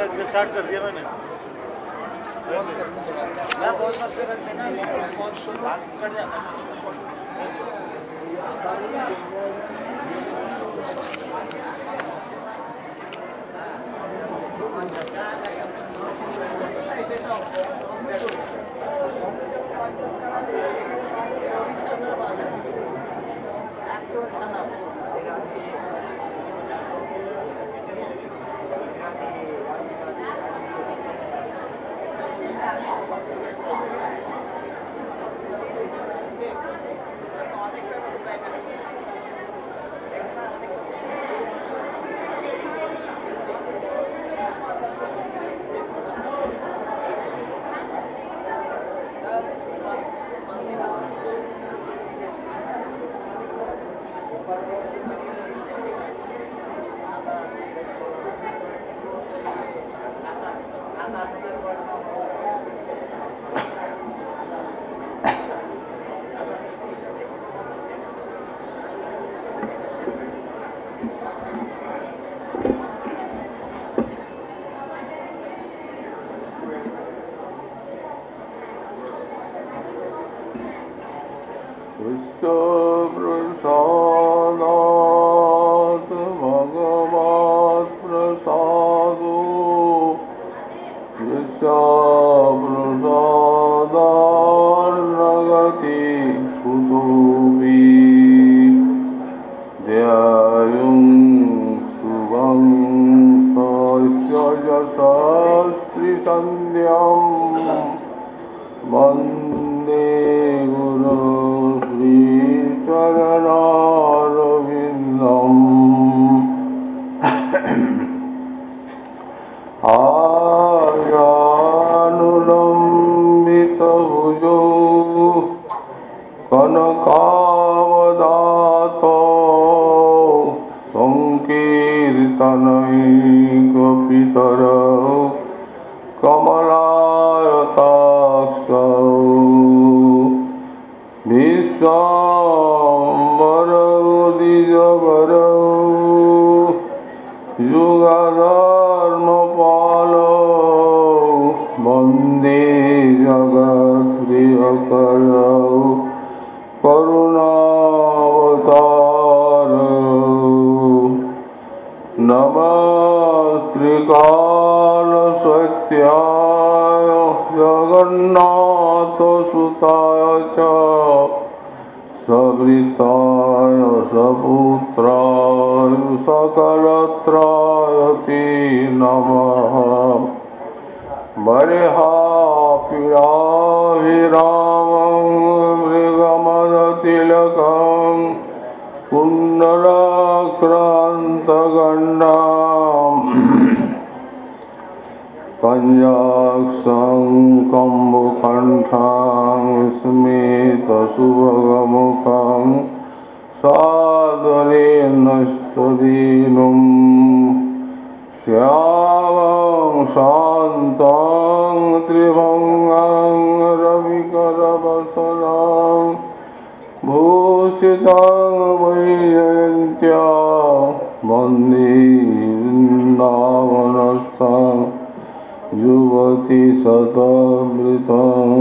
रख they start कर दिया मैंने। मैं बहुत करके रख देना बहुत भाग कट जाता है। मरे हा पिराभिरामं मृगमदतिलकं कुण्डलाक्रान्तगण्डाम् कञ्जाक्षङ्कम्बुकण्ठां स्मितसुभगमुखं सादरेण स्तदीनं सा त्रिभङ्गं रविकरवसनं भूषितं वन्दे वृन्दावनस्थम् युवति शतमृतं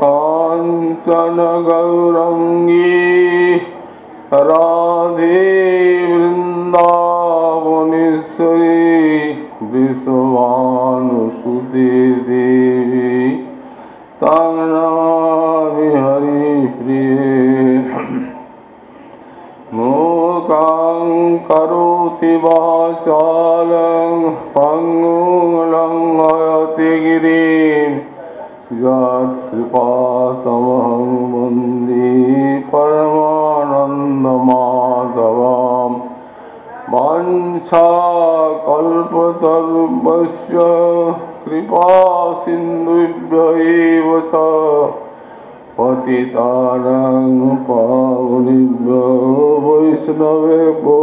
काञ्चन गौरङ्गी राधे वृन्दावनेश्वरी विश्वानुसुते देवी। तं नमामि हरिप्रिये मूकां करोति वाचालं पङ्गुं लङ्घयति गिरिं। यत्कृपातमहं वंदे परमानन्दमाधवां वाञ्छाकल्पतरुभ्यश्च कृपासिन्धुभ्य एव च पतितानां पावनेभ्यो वैष्णवेभ्यो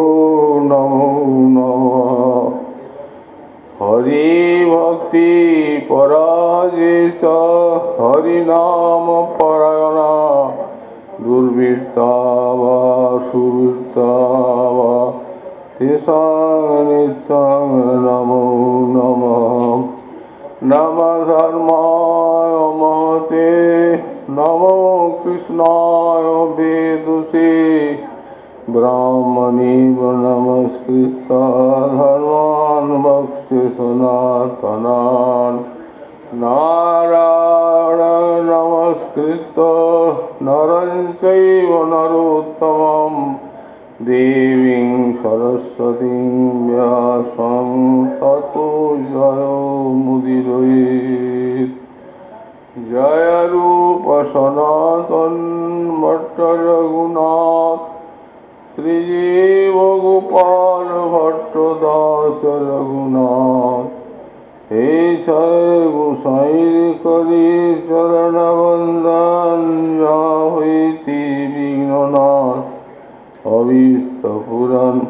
नमो नमः हरिभक्ति पराजे च हरिनाम परायणा दुर्वृत्ता वा सुविता वा નિસંગ નિસંગ નમો નમ નમ ધર્માય મહતે નમો કૃષ્ણાય વેદુષી બ્રાહ્મણીવ નમસ્કૃત ધર્માન ભક્તિ સનાતનાન નારાયણ দেবীং সরস্বতী ব্যাসং তত জয় মুদির জয় রূপ সনাতন ভট্ট রঘুনাথ। শ্রীজীব গোপাল ভট্ট দাস রঘুনাথ হে ছয় গোসাই করি চরণ বন্দন যা হইতি বিঘ্ননাথ। अविस्तपुरन्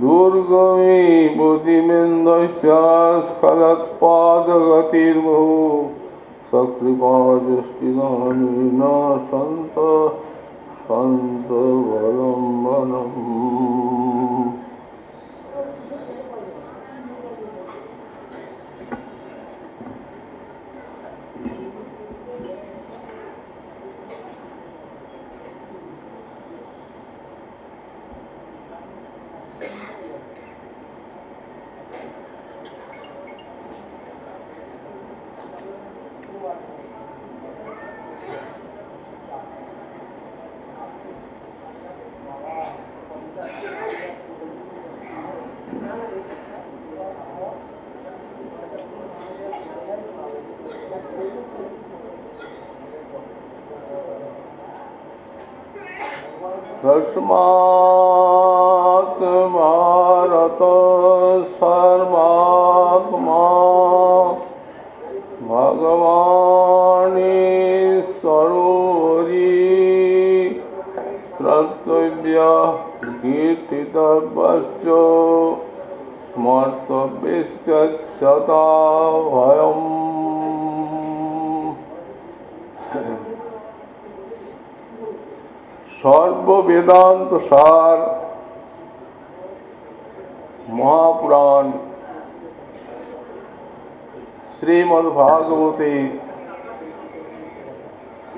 दुर्गमी बुद्धिमिन्दस्यास्खलत्पादगतिर्बहु सकृपा दृष्टिनः नीना सन्त सन्तवलम्बनम् Mom. ভাগবতে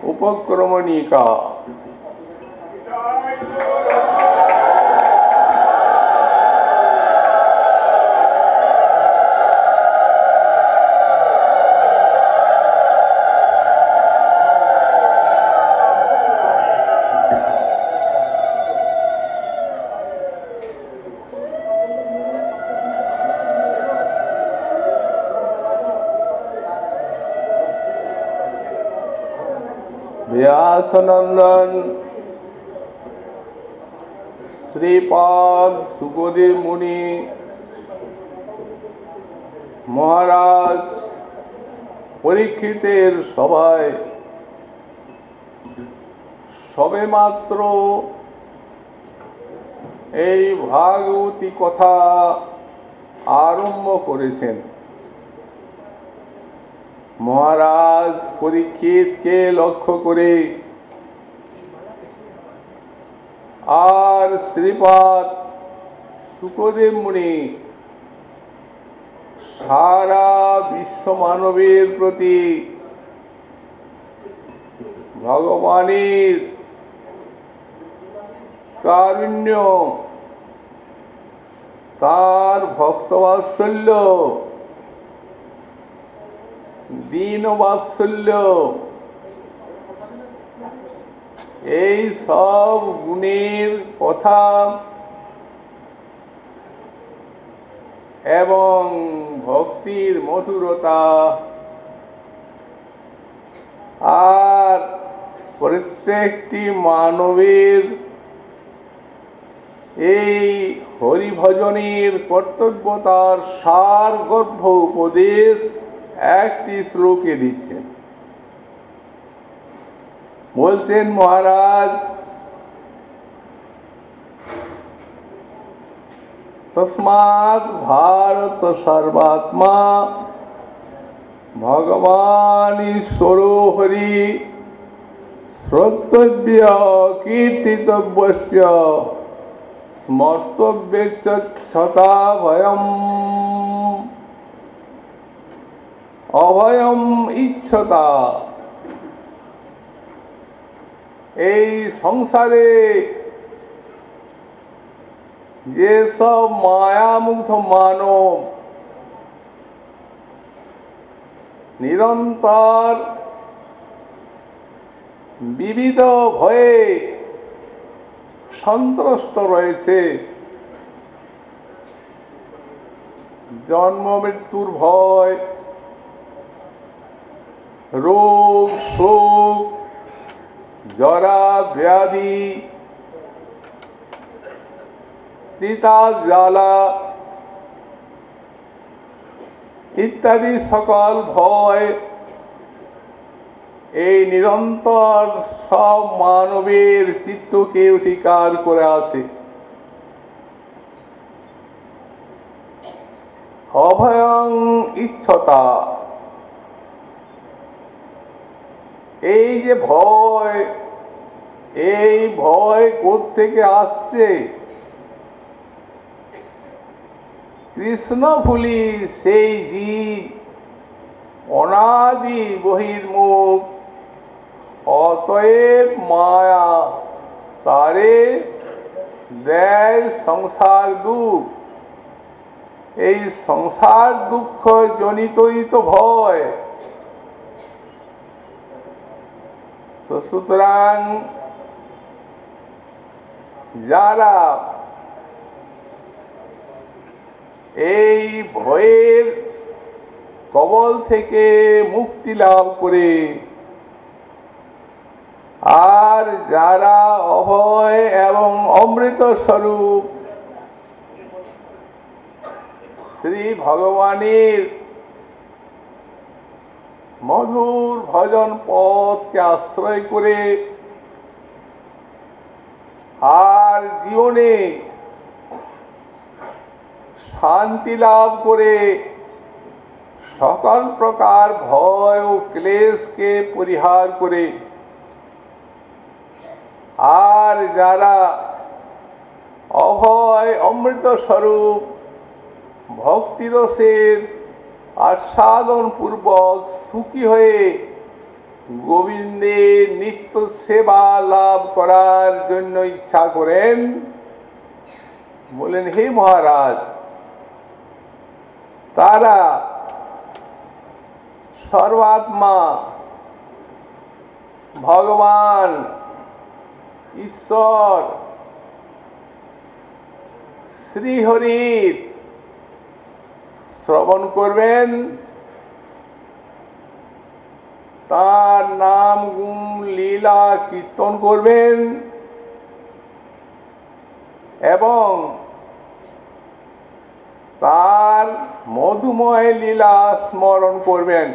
উপক্রমণিকা রাধানন্দন শ্রীপাদ সুখদেব মুনি, মহারাজ, পরীক্ষিতের সবাই, সবে মাত্র এই ভাগবতী কথা আরম্ভ করেছেন। মহারাজ পরীক্ষিতকে লক্ষ্য করে শ্রীপাদ সুখদেব মুনি সারা বিশ্ব মানবের প্রতি ভগবানের কারুণ্য তার ভক্তবাৎসল্য দীন বাৎসল্য এই সব গুণের কথা এবং ভক্তির মধুরতা আর প্রত্যেকটি মানবের এই হরিভজনের কর্তব্যতার সার গর্ভ উপদেশ একটি শ্লোকে দিচ্ছেন। বলছেন মহারাজ তসমাৎ ভারত সর্বাত্মা ভগবান ঈশ্বর হরি শ্রোতব্য কীর্তিতব্যস্য স্মর্তব্যেচ্চ সতা ভয়ম অভয়ম ইচ্ছতা এই সংসারে যেসব মায়ামুগ্ধ মানব নিরন্তর বিবিধ ভয়ে সন্ত্রস্ত রয়েছে, জন্ম মৃত্যুর ভয়, রোগ, শোক জরা ব্যাধি চিতা জ্বালা ইত্যাদি সকল ভয় এই নিরন্তর সব মানবের চিত্তকে অধিকার করে আছে। অভয়ং ইচ্ছতা। এই যে ভয় এই ভয় থেকে আসছে? কৃষ্ণ ভুলি সেই জীব, অনাদি বহির্মুখ। অতএব মায়া তারে দেয় সংসার দুঃখ। এই সংসার দুঃখ জনিতই তো ভয়। তো সুতরাং যারা এই ভয়ের কবল থেকে মুক্তি লাভ করে, আর যারা অভয় এবং অমৃত স্বরূপ শ্রী ভগবানের মধুর ভজন পথকে আশ্রয় করে আর জীবনে শান্তি লাভ করে সকল প্রকার ভয় ও ক্লেশকে পরিহার করে আর যারা অভয় অমৃত স্বরূপ, ভক্তিরসের আস্বাদন পূর্বক সুখী হয়ে গোবিন্দের নিত্য সেবা লাভ করার জন্য ইচ্ছা করেন। বলেন হে মহারাজ, তারা সর্বাত্মা ভগবান, ঈশ্বর শ্রীহরির শ্রবণ করবেন। তার নাম গুণ লীলা কীর্তন করবেন। এবং তার মধুময় লীলা স্মরণ করবেন।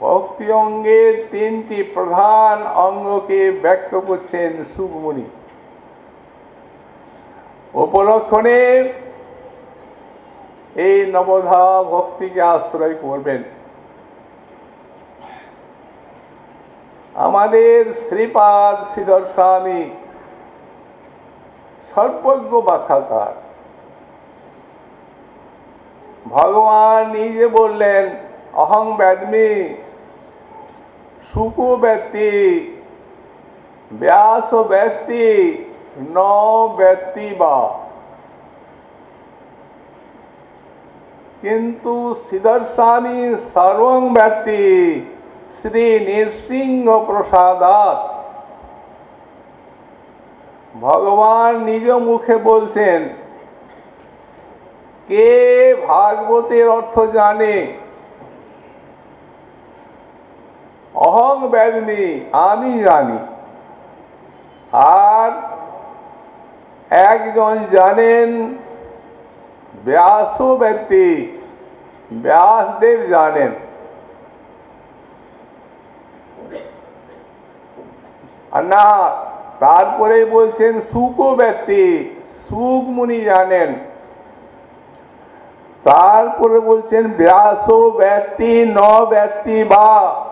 ভক্তি অঙ্গের তিনটি প্রধান অঙ্গকে ব্যক্ত করছেন সুগমণি উপলক্ষণে এই নবধা ভক্তিকে আশ্রয় করবেন। আমাদের শ্রীপাদ শ্রীধর স্বামী সর্বজ্ঞ ব্যাখ্যাকার ভগবান নিজে বললেন, অহং ব্যাদমি সুকু ব্যক্তি ব্যাস ব্যক্তি ন ব্যক্তি বা। কিন্তু সিদর্শানি সর্বং ব্যক্তি শ্রী নৃসিংহ প্রসাদাত ভগবান নিজ মুখে বলছেন কে ভাগবতের অর্থ জানে? অহং ব্যাদিনী আমি জানি। আর একজন জানেন ব্যাস ব্যক্তি। ব্যাসদেব জানেন। না তারপরে বলছেন, সুখ ব্যক্তি, সুখ মুনি জানেন। তারপরে বলছেন ব্যাস ব্যক্তি, ন ব্যক্তি বা।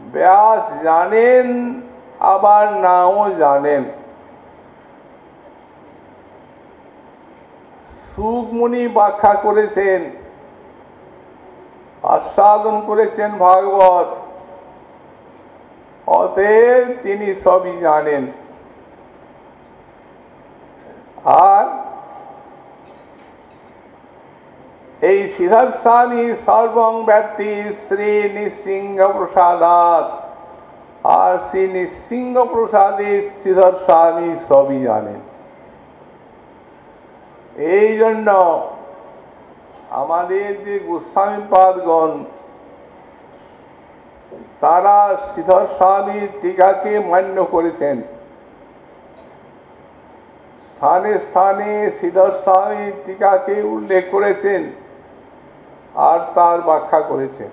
ব্যাস জানেন, আবার নাও জানেন। সুকমুনি ব্যাখ্যা করেছেন। আস্বাদন করেছেন ভাগবত। অতএব তিনি সবই জানেন। আর এই স্বামী সর্বং ব্যক্তি শ্রী নৃসিংহ প্রসাদাত আর শ্রী নৃসিংহ প্রসাদে সিদ্ধার্থ সবই জানেন। এই জন্য আমাদের যে গোস্বামী পাদগণ, তারা সিদ্ধর স্বামীর টিকাকে মান্য করেছেন। স্থানে স্থানে সিদ্ধর স্বামীর টিকাকে উল্লেখ করেছেন আর তার ব্যাখ্যা করেছেন।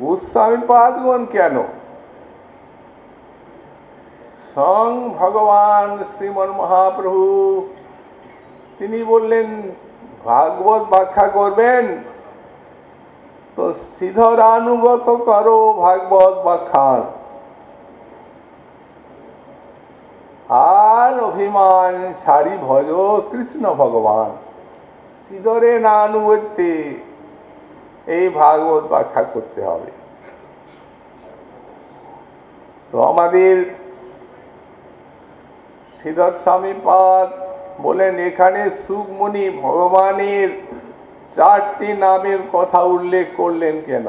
গোস্বামী পাদগণ কেন? সং ভগবান শ্রীমন মহাপ্রভু তিনি বললেন, ভাগবত ব্যাখ্যা করবেন? তো সিধর আনুগত করো ভাগবত ব্যাখ্যার। আর অভিমান সারি ভজ কৃষ্ণ ভগবান। সিধরে না আনুগত্যে এই ভাগবত ব্যাখ্যা করতে হবে। তো আমাদের শ্রীধর স্বামী পাদ বলেন, এখানে সুকমণি ভগবানের চারটি নামের কথা উল্লেখ করলেন কেন?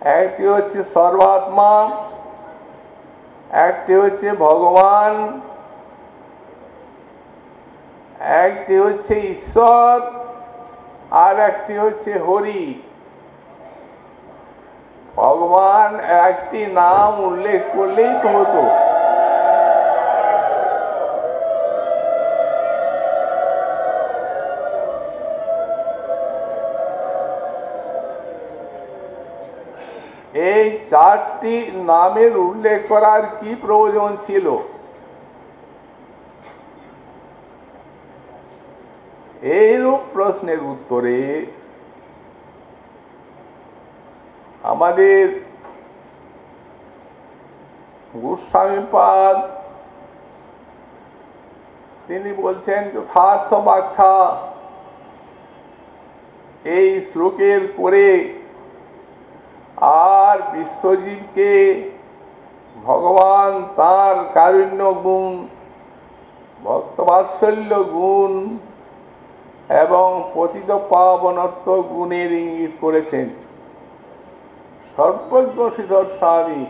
একটি হচ্ছে সর্বাত্মা, একটি হচ্ছে ভগবান, একটি হচ্ছে ঈশ্বর, আর একটি হচ্ছে হরি। ভগবান একটি নাম উল্লেখ করলেই তো হতো। এই চারটি নামের উল্লেখ করার কি প্রয়োজন ছিল? এইরূপ প্রশ্নের উত্তরে আমাদের গোস্বামীপাদ তিনি বলছেন, যথার্থ ব্যাখ্যা, এই শ্লোকের পরে আর বিশ্বজিৎকে ভগবান তার কারুণ্য গুণ ভক্তবাৎসল্য গুণ এবং পতিত পাবনত্ব গুণের ইঙ্গিত করেছেন। সর্বজ্ঞ শ্রীধর স্বামী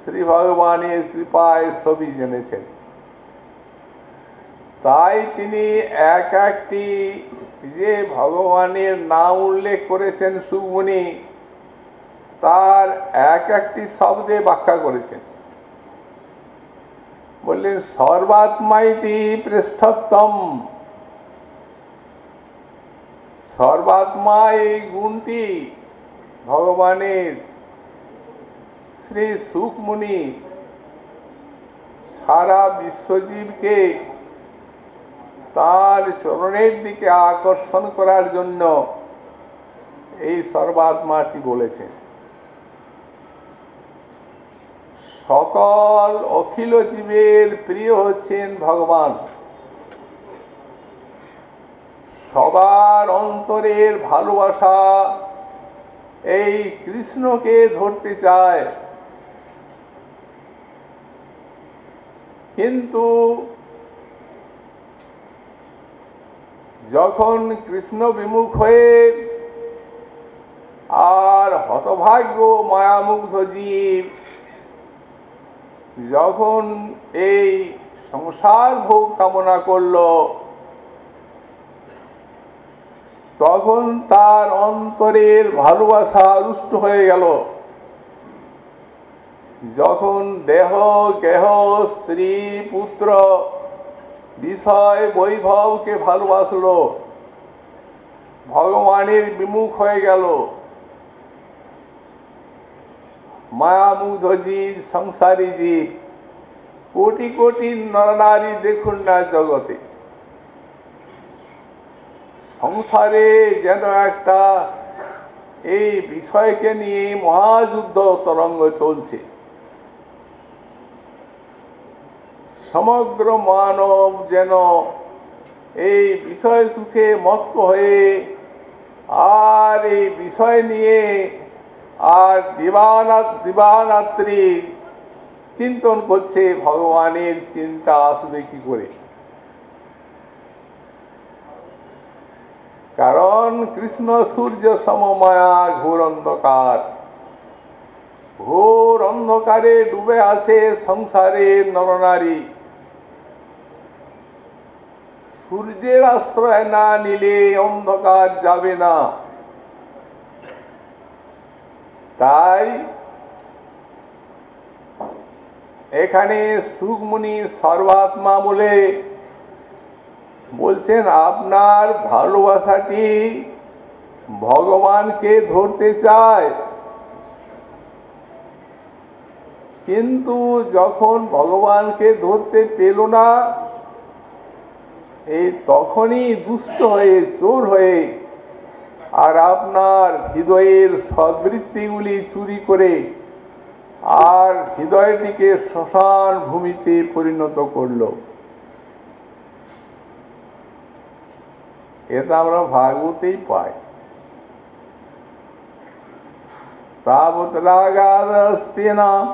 শ্রী ভগবানের কৃপায় ছবি জেনেছেন। তাই তিনি এক একটি যে ভগবানের নাম উল্লেখ করেছেন সুমনি তার এক একটি শব্দে ব্যাখ্যা করেছেন। বললেন, সর্বাত্মাইতি পৃষ্ঠতম সর্বাত্মা এই গুণটি ভগবানের শ্রী সুখমুনি সারা বিশ্বজীবকে তার চরণের দিকে আকর্ষণ করার জন্য এই সর্বাত্মাটি বলেছেন। সকল অখিল জীবের প্রিয় হচ্ছেন ভগবান। সবার অন্তরের ভালোবাসা এই কৃষ্ণকে ধরতে চায়। কিন্তু যখন কৃষ্ণ বিমুখ হয়ে আর হতভাগ্য মায়ামুগ্ধ জীব যখন এই সংসার ভোগ কামনা করল, তখন তার অন্তরের ভালোবাসা রুষ্ট হয়ে গেল। যখন দেহ গেহ স্ত্রী, পুত্র বিষয় বৈভবকে ভালোবাসলো, ভগবানের বিমুখ হয়ে গেল। মায়ামুগ্ধ জীব সংসারী জীব কোটি কোটি নরনারী দেখুন না জগতে। সংসারে যেন একটা এই বিষয়কে নিয়ে মহাযুদ্ধ তরঙ্গ চলছে। সমগ্র মানব যেন এই বিষয় সুখে মত্ত হয়ে আর এই বিষয় নিয়ে আর দিবানা দিবানাত্রি চিন্তন করছে ভগবানের চিন্তা আসবে কি করে? কারণ কৃষ্ণ সূর্য সমমায়া ঘোর অন্ধকার। ঘোর অন্ধকারে ডুবে আছে সংসারের নরনারী। সূর্যের আশ্রয় না নিলে অন্ধকার যাবে না। তাই এখানে সুখমণি সর্বাত্মা বলে বলছেন, আপনার ভালোবাসাটি ভগবানকে ধরতে চায়। কিন্তু যখন ভগবানকে ধরতে পেল না, এই তখনই দুষ্ট হয়ে, চোর হয়ে আর আপনার হৃদয়ের সদ্বৃত্তিগুলি চুরি করে আর হৃদয়টিকে শ্মশান ভূমিতে পরিণত করল। এটা আমরা ভাগবতেই পাই। তাবৎ রাগাদস্তে না,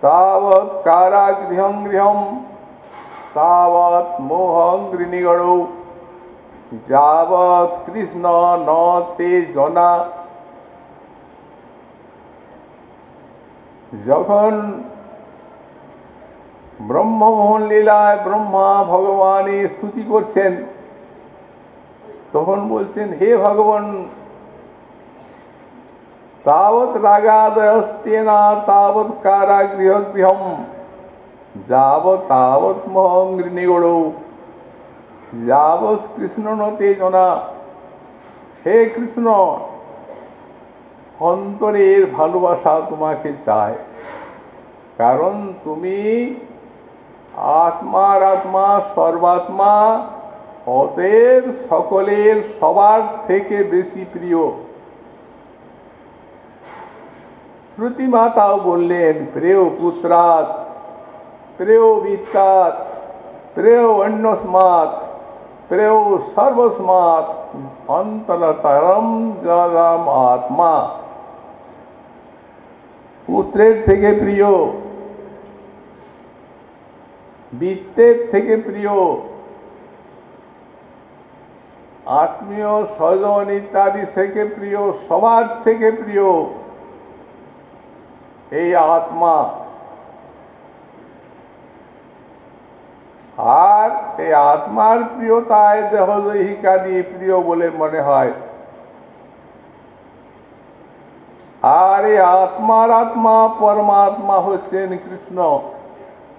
তাবৎ কারাগৃহং গৃহম, তাবৎ মোহং গৃণিগড় যাবৎ কৃষ্ণ ন তে জনা। যখন ব্রহ্মমোহন লীলায় ব্রহ্মা ভগবানের স্তুতি করছেন, তখন বলছেন, হে ভগবান, তাবৎ রাগাদস্তে না তাবৎ কারাগৃহ গৃহম যাবৎ তাবৎ মহং যাবৎ কৃষ্ণ নতে জনা হে কৃষ্ণ অন্তরের ভালোবাসা তোমাকে চায়। কারণ তুমি আত্মার আত্মা, সর্বাত্মা, অতএব সকলের সবার থেকে বেশি প্রিয়। শ্রুতি মাতাও বললেন, প্রেয় পুত্রাত প্রেয় বিত্তাত প্রেয় অন্যস্মাত প্রেয় সর্বস্মাত অন্তরতরম জলম আত্মা পুত্রের থেকে প্রিয় বৃত্তের থেকে প্রিয় আত্মীয় স্বজন ইত্যাদি থেকে প্রিয় সবার থেকে প্রিয় এই আত্মা আর এই আত্মার প্রিয়তায় দেহদহিকাদি প্রিয় বলে মনে হয়। আর এই আত্মার আত্মা পরমাত্মা হচ্ছেন কৃষ্ণ,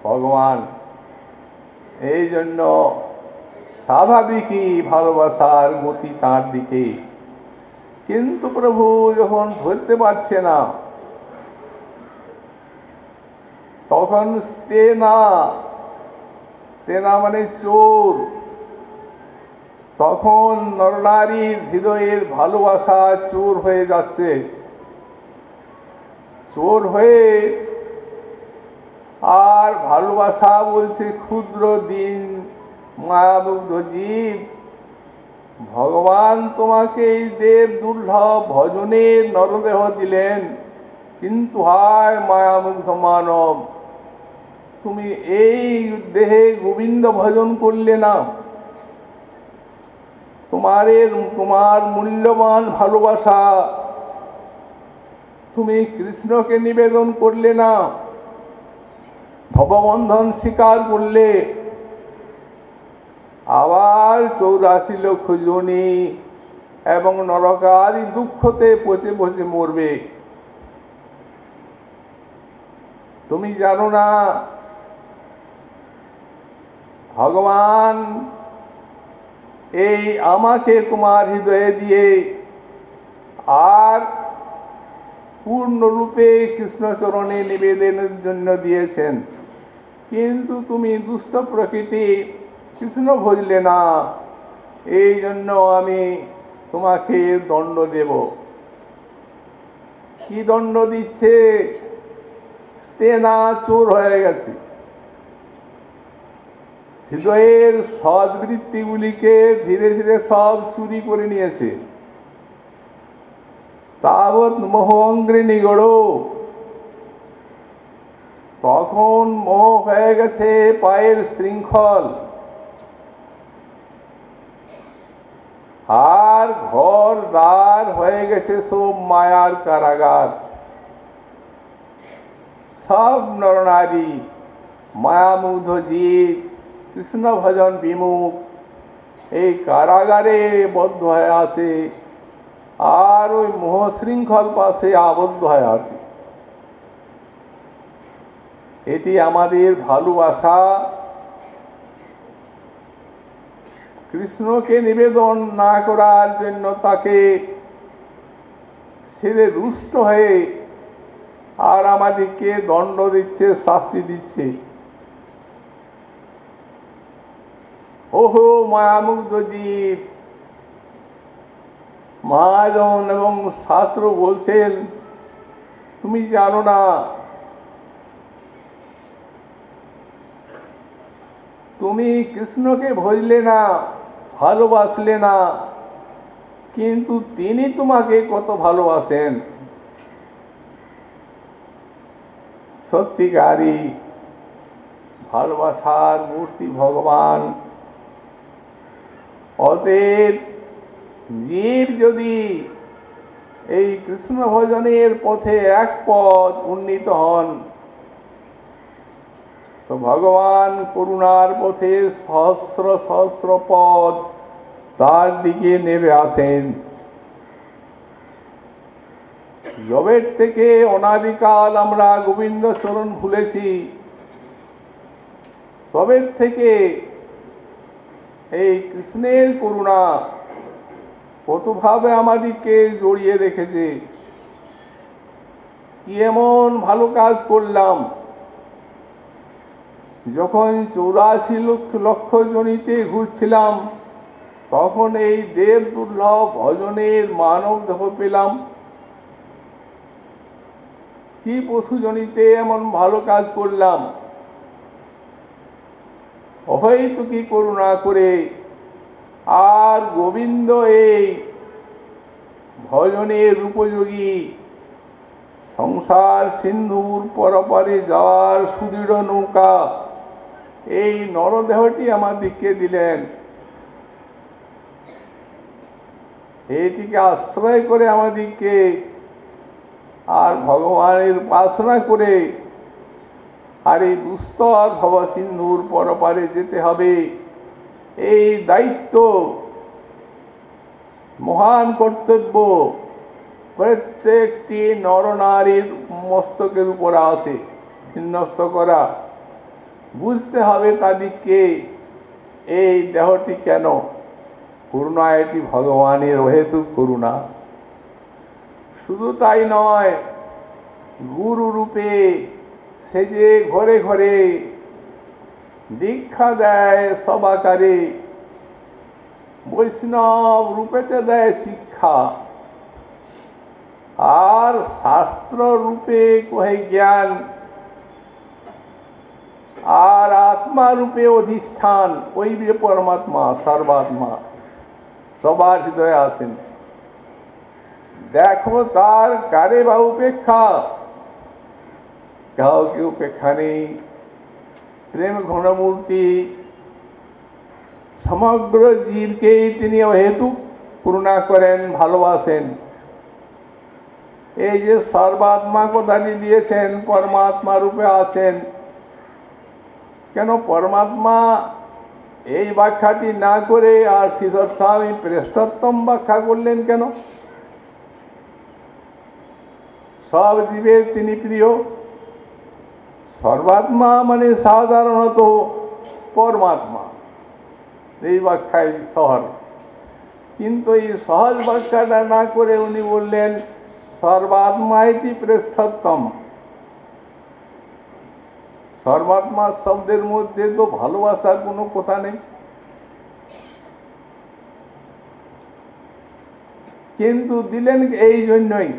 ভগবান। এই জন্য স্বাভাবিকই ভালোবাসার গতি তার দিকে। কিন্তু প্রভু যখন ধরতে পারছে না, তখন স্তেনা স্তেনা মানে চোর। তখন নরনারীর হৃদয়ের ভালোবাসা চোর হয়ে যাচ্ছে। চোর হয়ে আর ভালোবাসা বলছে ক্ষুদ্র দিন মায়াবুদ্ধ জীব। ভগবান তোমাকে এই দেব দুর্লভ ভজনের নরদেহ দিলেন। কিন্তু হায় মায়ামুগ্ধ মানব তুমি এই দেহে গোবিন্দ ভজন করলে না। তোমার তোমার মূল্যবান ভালোবাসা তুমি কৃষ্ণকে নিবেদন করলে না। ভববন্ধন স্বীকার করলে। আবার চৌরাশি লক্ষ জনি এবং নরকারি দুঃখতে পচে পচে মরবে। তুমি জানো না ভগবান, এই আমাকে তোমার হৃদয়ে দিয়ে আর পূর্ণরূপে কৃষ্ণচরণে নিবেদনের জন্য দিয়েছেন। কিন্তু তুমি দুস্থ প্রকৃতি, কৃষ্ণ ভজলে না। এই জন্য আমি তোমাকে দণ্ড দেব। কি দণ্ড দিচ্ছে? স্তেনা চোর হয়ে গেছে। হৃদয়ের সদ্বৃত্তিগুলিকে ধীরে ধীরে সব চুরি করে নিয়েছে। তাবৎ মোহ অঙ্গ্রে নিগড় তখন মোহ হয়ে গেছে পায়ের শৃঙ্খল। আর ঘর দ্বার হয়ে গেছে সব মায়ার কারাগার। সব নরনারী মায়ামুগ্ধ জীব কৃষ্ণ ভজন বিমুখ এই কারাগারে বদ্ধ হয়ে আছে। আর ওই মোহ শৃঙ্খল পাশে আবদ্ধ হয়ে আছে। এটি আমাদের ভালোবাসা। কৃষ্ণকে নিবেদন না করার জন্য তাকে ছেড়ে রুষ্ট হয়ে আর আমাদেরকে দণ্ড দিচ্ছে, শাস্তি দিচ্ছে। ওহো মায়ামুগ্ধ জীব মহাজন এবং ছাত্র বলছেন, তুমি জানো না, তুমি কৃষ্ণকে ভজলে না, ভালোবাসলে না, কিন্তু তিনি তোমাকে কত ভালোবাসেন। সত্যিকারী ভালোবাসার মূর্তি ভগবান অতএব জীব যদি এই কৃষ্ণ ভজনের পথে এক পথ উন্নীত হন, তো ভগবান করুণার পথে সহস্র সহস্র পথ তার দিকে নেমে আসেন। জবের থেকে অনাদিকাল আমরা গোবিন্দ চরণ ভুলেছি তবের থেকে এই কৃষ্ণের করুণা কতভাবে আমাদেরকে জড়িয়ে রেখেছে। কি এমন ভালো কাজ করলাম। যখন চৌরাশি লক্ষ লক্ষ জনিতে ঘুরছিলাম, তখন এই দেব দুর্লভ ভজনের মানব দেহ পেলাম। কি পশু জনিতে এমন ভালো কাজ করলাম। অহৈতু কি করুণা করে? আর গোবিন্দ এই ভজনের উপযোগী। সংসার সিন্ধুর পরপারে যাওয়ার সুদৃঢ় নৌকা। এই নরদেহটি আমাদিকে দিলেন। এইটিকে আশ্রয় করে আমাদিকে আর ভগবানের উপাসনা করে আর এই দুস্তর ভব সিন্ধুর পরপারে যেতে হবে। এই দায়িত্ব মহান কর্তব্য। প্রত্যেকটি নরনারীর মস্তকের উপর আছে, বিন্যস্ত করা। বুঝতে হবে তাদেরকে, এই দেহটি কেন? করুণা, এটি ভগবানের অহেতু করুণা। শুধু তাই নয় গুরু রূপে সে যে ঘরে ঘরে দীক্ষা দেয় সবাকারে, বৈষ্ণব রূপেতে দেয় শিক্ষা। আর শাস্ত্র রূপে কহে জ্ঞান, আর আত্মা রূপে অধিষ্ঠান, ওই যে পরমাত্মা, সর্বাত্মা, সবার হৃদয়ে আছেন। দেখো তার কারে বা উপেক্ষা। কাউকে উপেক্ষা নেই প্রেম ঘনমূর্তি, সমগ্র জীবকেই তিনি অহেতু করুণা করেন, ভালোবাসেন। এই যে সর্বাত্মা কথাটি দিয়েছেন, পরমাত্মা রূপে আছেন, কেন পরমাত্মা এই ব্যাখ্যাটি না করে আর শ্রীধর স্বামী প্রেষ্ঠোত্তম ব্যাখ্যা করলেন কেন? সব জীবের তিনি প্রিয়। সর্বাত্মা মানে সাধারণত পরমাত্মা। এই ব্যাখ্যায় সহজ। কিন্তু এই সহজ ব্যাখ্যাটা না করে উনি বললেন, সর্বাত্মা ইতি প্রেষ্ঠোত্তম সর্বাত্মা শব্দের মধ্যে তো ভালোবাসার কোনো কথা নেই। কিন্তু দিলেন এই জন্যই।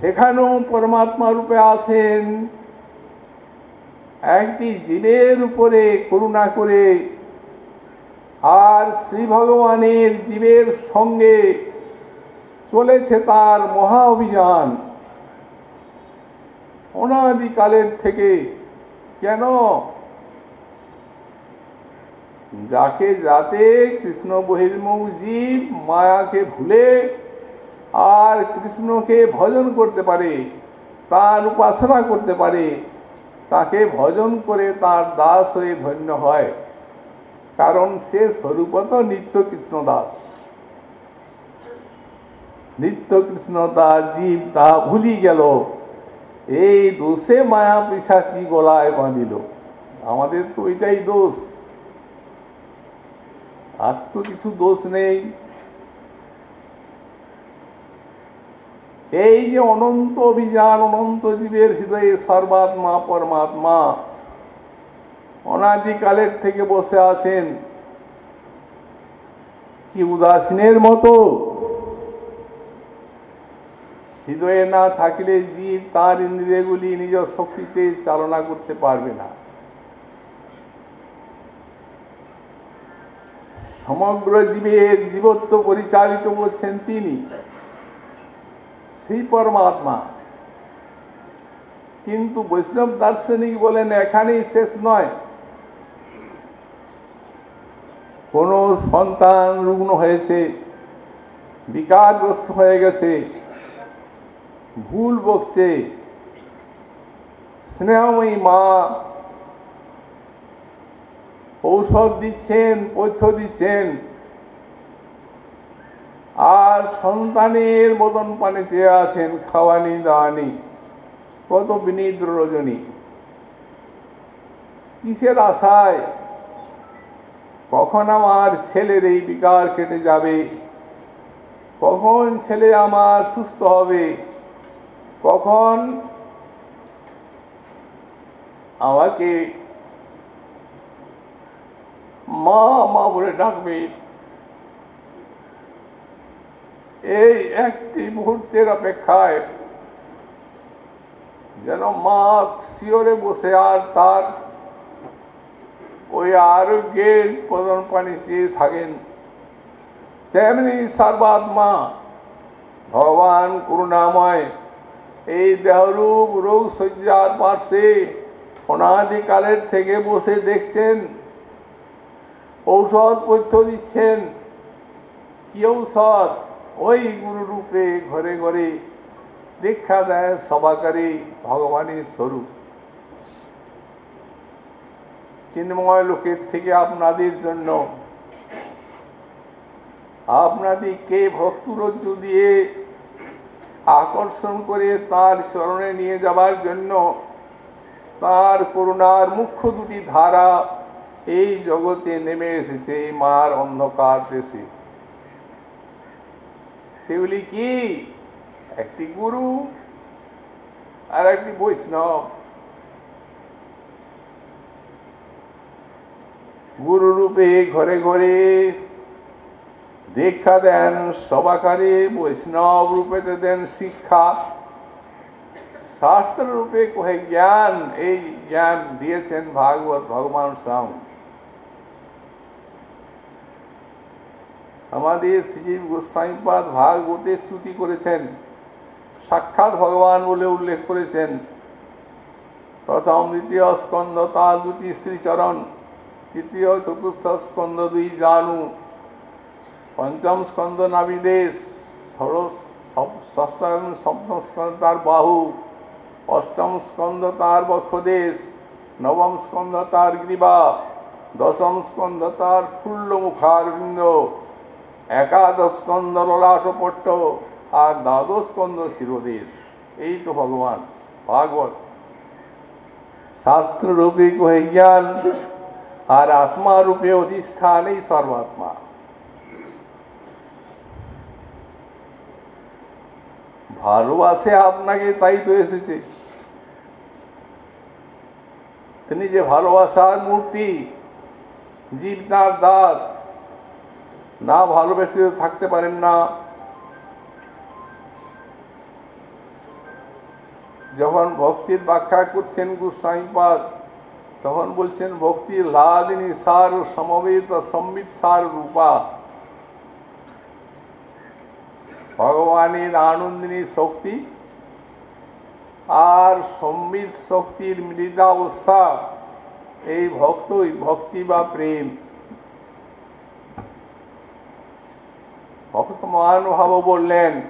সেখানেও পরমাত্মা রূপে আছেন। একটি জীবের উপরে করুণা করে আর শ্রী ভগবানের জীবের সঙ্গে চলেছে তার মহা অভিযান। অনাদিকালের থেকে কেন? যাকে যাতে কৃষ্ণ বহির্মুখ জীব মায়াকে ভুলে আর কৃষ্ণকে ভজন করতে পারে, তার উপাসনা করতে পারে, তাকে ভজন করে তার দাস হয়ে ধন্য হয়। কারণ সে স্বরূপত নিত্য কৃষ্ণ দাস নিত্য কৃষ্ণ দাস জীব তা ভুলি গেল। এই দোষে মায়া পিসাচি গলায় বাঁধিল। আমাদের তো এটাই দোষ। আর তো কিছু দোষ নেই। এই যে অনন্ত অভিযান, অনন্ত জীবের হৃদয়ে সর্বাত্মা পরমাত্মা। অনাদিকালের থেকে বসে আছেন। কি উদাসীনের মতো। হৃদয়ে না থাকলে জীব তার ইন্দ্রিয়গুলি নিজ শক্তিতে চালনা করতে পারবে না। সমগ্র জীবের জীবত্ব পরিচালিত করছেন তিনি। সেই পরমাত্মা। কিন্তু বৈষ্ণব দার্শনিক বলেন, এখানেই শেষ নয়। কোন সন্তান রুগ্ন হয়েছে, বিকারগ্রস্ত হয়ে গেছে, ভুল বকছে, স্নেহময়ী মা, ঔষধ দিচ্ছেন পথ্য দিচ্ছেন আর সন্তানের বদন পানে চেয়ে আছেন খাওয়ানি, দাওয়ানি। কত বিনিদ্র রজনী। কিসের আশায়? কখন আমার ছেলের এই বিকার কেটে যাবে? কখন ছেলে আমার সুস্থ হবে? কখন আমাকে মা মা বলে ডাকবে? এই একটি মুহূর্তের অপেক্ষায় যেন মা শিওরে বসে আর তার ওই আরোগ্যের প্রদান পানি চেয়ে থাকেন। তেমনি সর্বাত্মা ভগবান করুণাময় এই দেহরূপ রোগ শয্যার পার্শ্বে অনাদিকালের থেকে বসে দেখছেন, ঔষধ পথ্য দিচ্ছেন, কি ঔষধ? ওই গুরুরূপে ঘরে ঘরে দীক্ষা দেয় সবাকারী ভগবানের স্বরূপ। চিন্ময় লোকের থেকে আপনাদের জন্য। আপনাদেরকে ভক্তুরজ্জ দিয়ে আকর্ষণ করে তার স্মরণে নিয়ে যাবার জন্য তার করুণার মুখ্য দুটি ধারা এই জগতে নেমে এসেছে মার অন্ধকার দেশে। সেগুলি কি? একটি গুরু আর একটি বৈষ্ণব। গুরু রূপে ঘরে ঘরে দীক্ষা দেন সবাকারে বৈষ্ণব রূপে দেন শিক্ষা। শাস্ত্র রূপে কহে জ্ঞান, এই জ্ঞান দিয়েছেন ভাগবত ভগবান স্বামী আমাদের শ্রীজীব গোস্বাইপাদ ভাগবতে স্তুতি করেছেন। সাক্ষাৎ ভগবান বলে উল্লেখ করেছেন। প্রথম দ্বিতীয় স্কন্ধ তার দুটি শ্রীচরণ, তৃতীয় চতুর্থ স্কন্ধ দুই জানু, পঞ্চম স্কন্ধ নাবিদেশ ষষ্ঠম সপ্তম তার বাহু, অষ্টম স্কন্ধ তার বক্ষদেশ, নবম স্কন্ধ তার গ্রীবা দশম স্কন্ধ তার ফুল্ল মুখারবৃন্দ একাদশ স্কন্ধ ললাটপট্ট আর দ্বাদশ স্কন্ধ শিরোদেশ এই তো ভগবান, ভাগবত। শাস্ত্র রূপে জ্ঞান আর আত্মা রূপে অধিষ্ঠান এই সর্বাত্মা। ভালোবাসে আপনাকে, তাই তো এসেছে। তিনি যে ভালোবাসার মূর্তি জীব তার দাস না ভালোবেসে থাকতে পারেন না। যখন ভক্তির ব্যাখ্যা করছেন গোস্বাইপাদ তখন বলছেন, ভক্তি লাদিনী সার সমবেত সম্বিত সার রূপা। ভগবানের আনন্দিনী শক্তি আর সম্বিত শক্তির মৃদাবস্থা। এই ভক্তই ভক্তি বা প্রেম। भक्त महानुभाव बोलें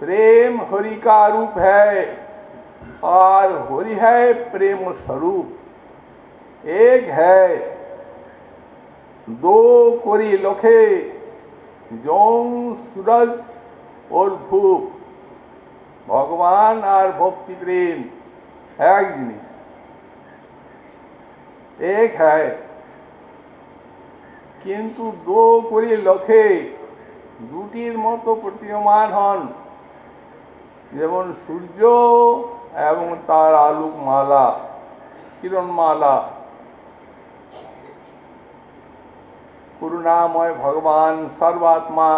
प्रेम हरि का रूप है और हरि है प्रेम स्वरूप एक है दो कोरी लोखे जों सूरज और धूप ভগবান আর ভক্তি প্রেম এক জিনিস এক হ্যায় কিন্তু দো করি লখে দুটির মতো প্রতীয়মান হন। যেমন সূর্য এবং তার আলোক মালা কিরণমালা। করুণাময় ভগবান সর্বাত্মা,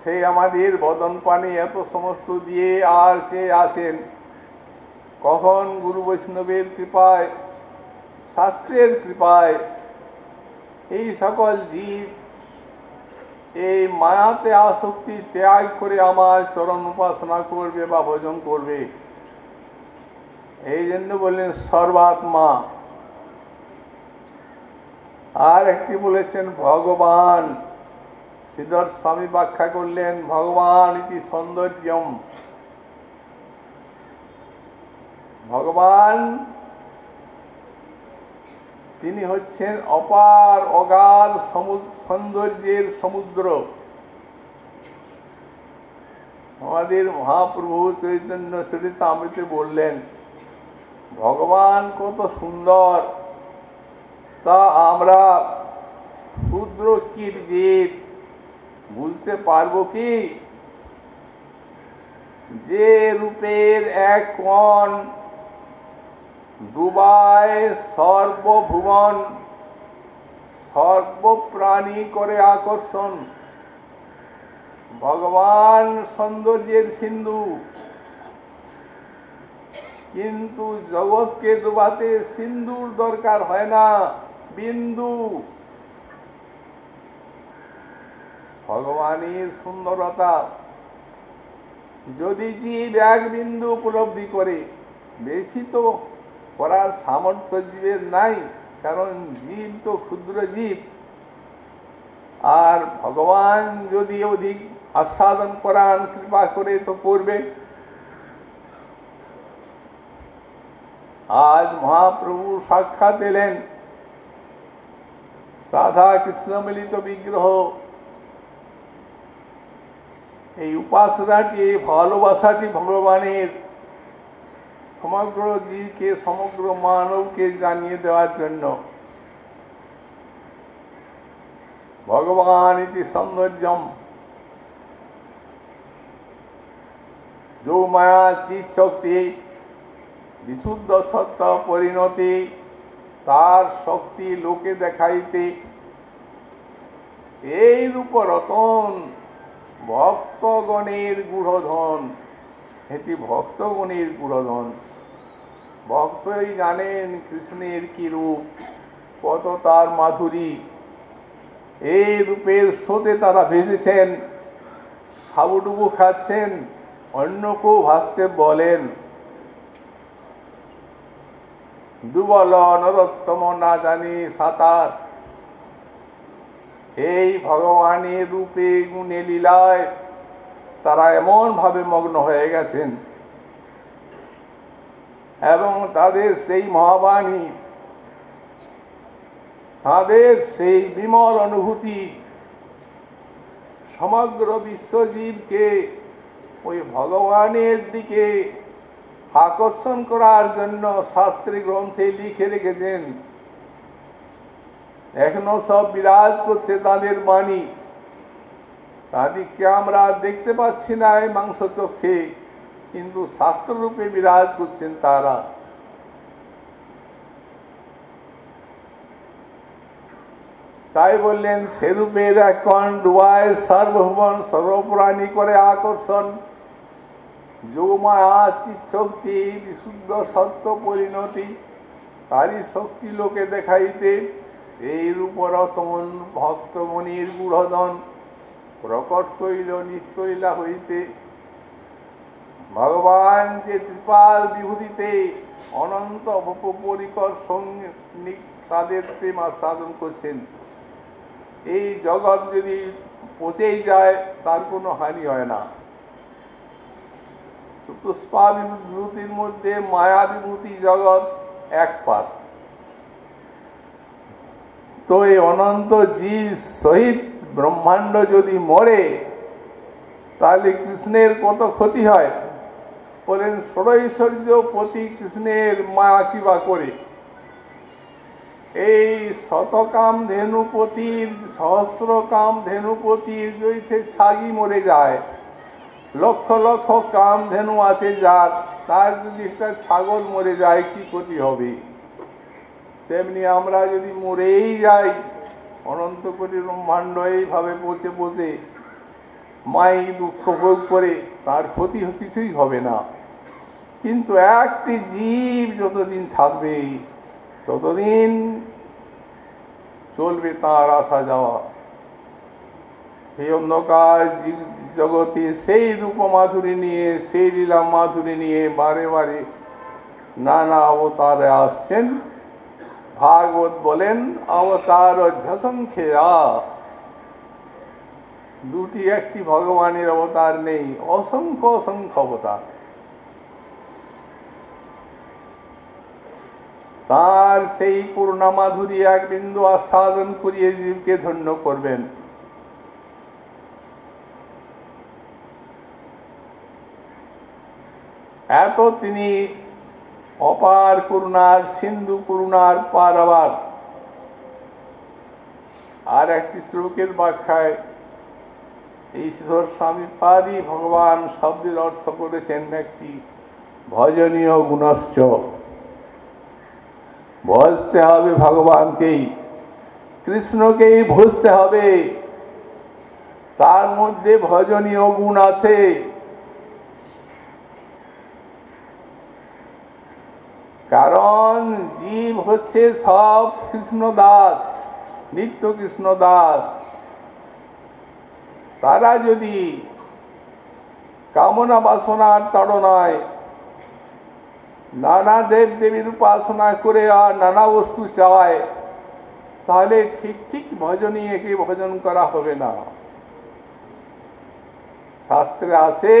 সে আমাদের বদন পানি এত সমস্ত দিয়ে আর চেয়ে আছেন। কখন গুরু বৈষ্ণবের কৃপায়, শাস্ত্রের কৃপায়, এই সকল জীব এই মায়াতে আসক্তি ত্যাগ করে আমার চরণ উপাসনা করবে বা ভোজন করবে। এই জন্য বললেন, সর্বাত্মা। আর একটি বলেছেন, ভগবান। শ্রীধর স্বামী ব্যাখ্যা করলেন, ভগবান ইতি সৌন্দর্যম। ভগবান তিনি হচ্ছেন অপার অগাধ সৌন্দর্যের সমুদ্র। আমাদের মহাপ্রভু চৈতন্য চরিতামৃতে বললেন, ভগবান কত সুন্দর। তা আমরা ক্ষুদ্র কীট জীব বুঝতে পারব কি? যে রূপের এক কণ ডুবায় সর্বভুবন সর্বপ্রাণী করে আকর্ষণ। ভগবান সৌন্দর্যের সিন্ধু। কিন্তু জগৎকে ডুবাতে সিন্ধুর দরকার হয় না, বিন্দু। ভগবানের সুন্দরতা। যদি জীব এক বিন্দু উপলব্ধি করে, বেশি তো করার সামর্থ্য জীবের নাই, কারণ জীব তো ক্ষুদ্র জীব। আর ভগবান যদি অধিক আস্বাদন করান কৃপা করে, তো করবে। আজ মহাপ্রভু সাক্ষাৎ এলেন। রাধা কৃষ্ণ মিলিত বিগ্রহ। এই উপাসনাটি ভালোবাসাটি ভগবানের সমগ্র জীবকে, সমগ্র মানবকে জানিয়ে দেওয়ার জন্য। ভগবান ইতি সৌন্দর্যম। মায়া চিত শক্তি বিশুদ্ধ সত্য পরিণতি, তার শক্তি লোকে দেখাইতে। এই রূপ রতন ভক্তগণের গূঢ়ধন, এটি ভক্তগণের গূঢ়ধন। ভক্তই জানেন কৃষ্ণের কি রূপ, কত তার মাধুরী। এই রূপের স্রোতে তারা ভেসেছেন, হাবুডুবু খাচ্ছেন অন্যকেও ভাসতে বলেন। দুবল নরোত্তম না জানি সাঁতার। এই ভগবানের রূপে গুণে লীলায় তারা এমন ভাবে মগ্ন হয়ে গেছেন। এবং তাদের সেই মহাবাণী, তাদের সেই বিমল অনুভূতি সমগ্র বিশ্বজীবকে ওই ভগবানের দিকে আকর্ষণ করার জন্য শাস্ত্রী গ্রন্থে লিখে রেখেছেন। এখনও সব বিরাজ করছে তাদের বাণী। তাদেরকে আমরা দেখতে পাচ্ছি না এই মাংস চক্ষে কিন্তু শাস্ত্ররূপে বিরাজ করছেন তারা। তাই বললেন, সেরূপের এখন ডুবায় সর্বভুবন সর্বপ্রাণী করে আকর্ষণ। যোগমায়া চিৎশক্তি বিশুদ্ধ সত্য পরিণতি, তারই শক্তি লোকে দেখাইতে, এই রূপরতমন ভক্তমণির গূঢ়ধন প্রকট কইল নিত্যলীলা হইতে। ভগবান যে ত্রিপাল বিভূতিতে অনন্ত অপরিকর সঙ্গে তাদের প্রেম আস্বাদন করছেন। এই জগৎ যদি পচেই যায়, তার কোনো হানি হয় না। চতুষ্পা বিভূতির মধ্যে মায়া বিভূতি জগৎ এক পাত। তো এই অনন্ত জীব সহিত ব্রহ্মাণ্ড যদি মরে, তাহলে কৃষ্ণের কত ক্ষতি হয়? বলেন ষড়ৈশ্বর্য প্রতি কৃষ্ণের মায়া কিবা করে? এই শতকাম ধেনুপতির সহস্র কাম ধেনুপতির জৈতে ছাগি মরে যায়। লক্ষ লক্ষ কাম ধেনু আছে যার, তার যদি একটা ছাগল মরে যায়, কি ক্ষতি হবে? তেমনি আমরা যদি মরেই যাই অনন্ত কোটি ব্রহ্মাণ্ড এইভাবে পচে পচে মাই দুঃখ ভোগ করে, তার ক্ষতি কিছুই হবে না। কিন্তু একটি জীব যতদিন থাকবে, ততদিন চলবে তার আসা যাওয়া। সেই অন্ধকার জগতে সেই রূপ মাধুরী নিয়ে, সেই লীলা মাধুরী নিয়ে বারে বারে নানা অবতারে আসছেন। ভাগবত বলেন, অবতার ঝসংখ্যা দুটি একটি ভগবানের অবতার নেই, অসংখ্য অসংখ্য অবতার। তার সেই পূর্ণা মাধুরী এক বিন্দু আস্বাদন করিয়ে জীবকে ধন্য করবেন। এত তিনি অপার করুণার, সিন্ধু করুণার পার আবার আর একটি শ্লোকের ব্যাখ্যায় ঈশ্বর স্বামী পাদি ভগবান শব্দের অর্থ করেছেন একটি ভজনীয় গুণশ্চ। ভজতে হবে ভগবানকেই, কৃষ্ণকেই ভজতে হবে। তার মধ্যে ভজনীয় গুণ আছে। কারণ জীব হচ্ছে সব কৃষ্ণ দাস, নিত্য কৃষ্ণ দাস। তারা যদি কামনা বাসনার তাড়নায় নানা দেব দেবীর উপাসনা করে আর নানা বস্তু চায়, তাহলে ঠিক ঠিক ভজনই ভজনীয়কে ভজন করা হবে না। শাস্ত্রে আছে,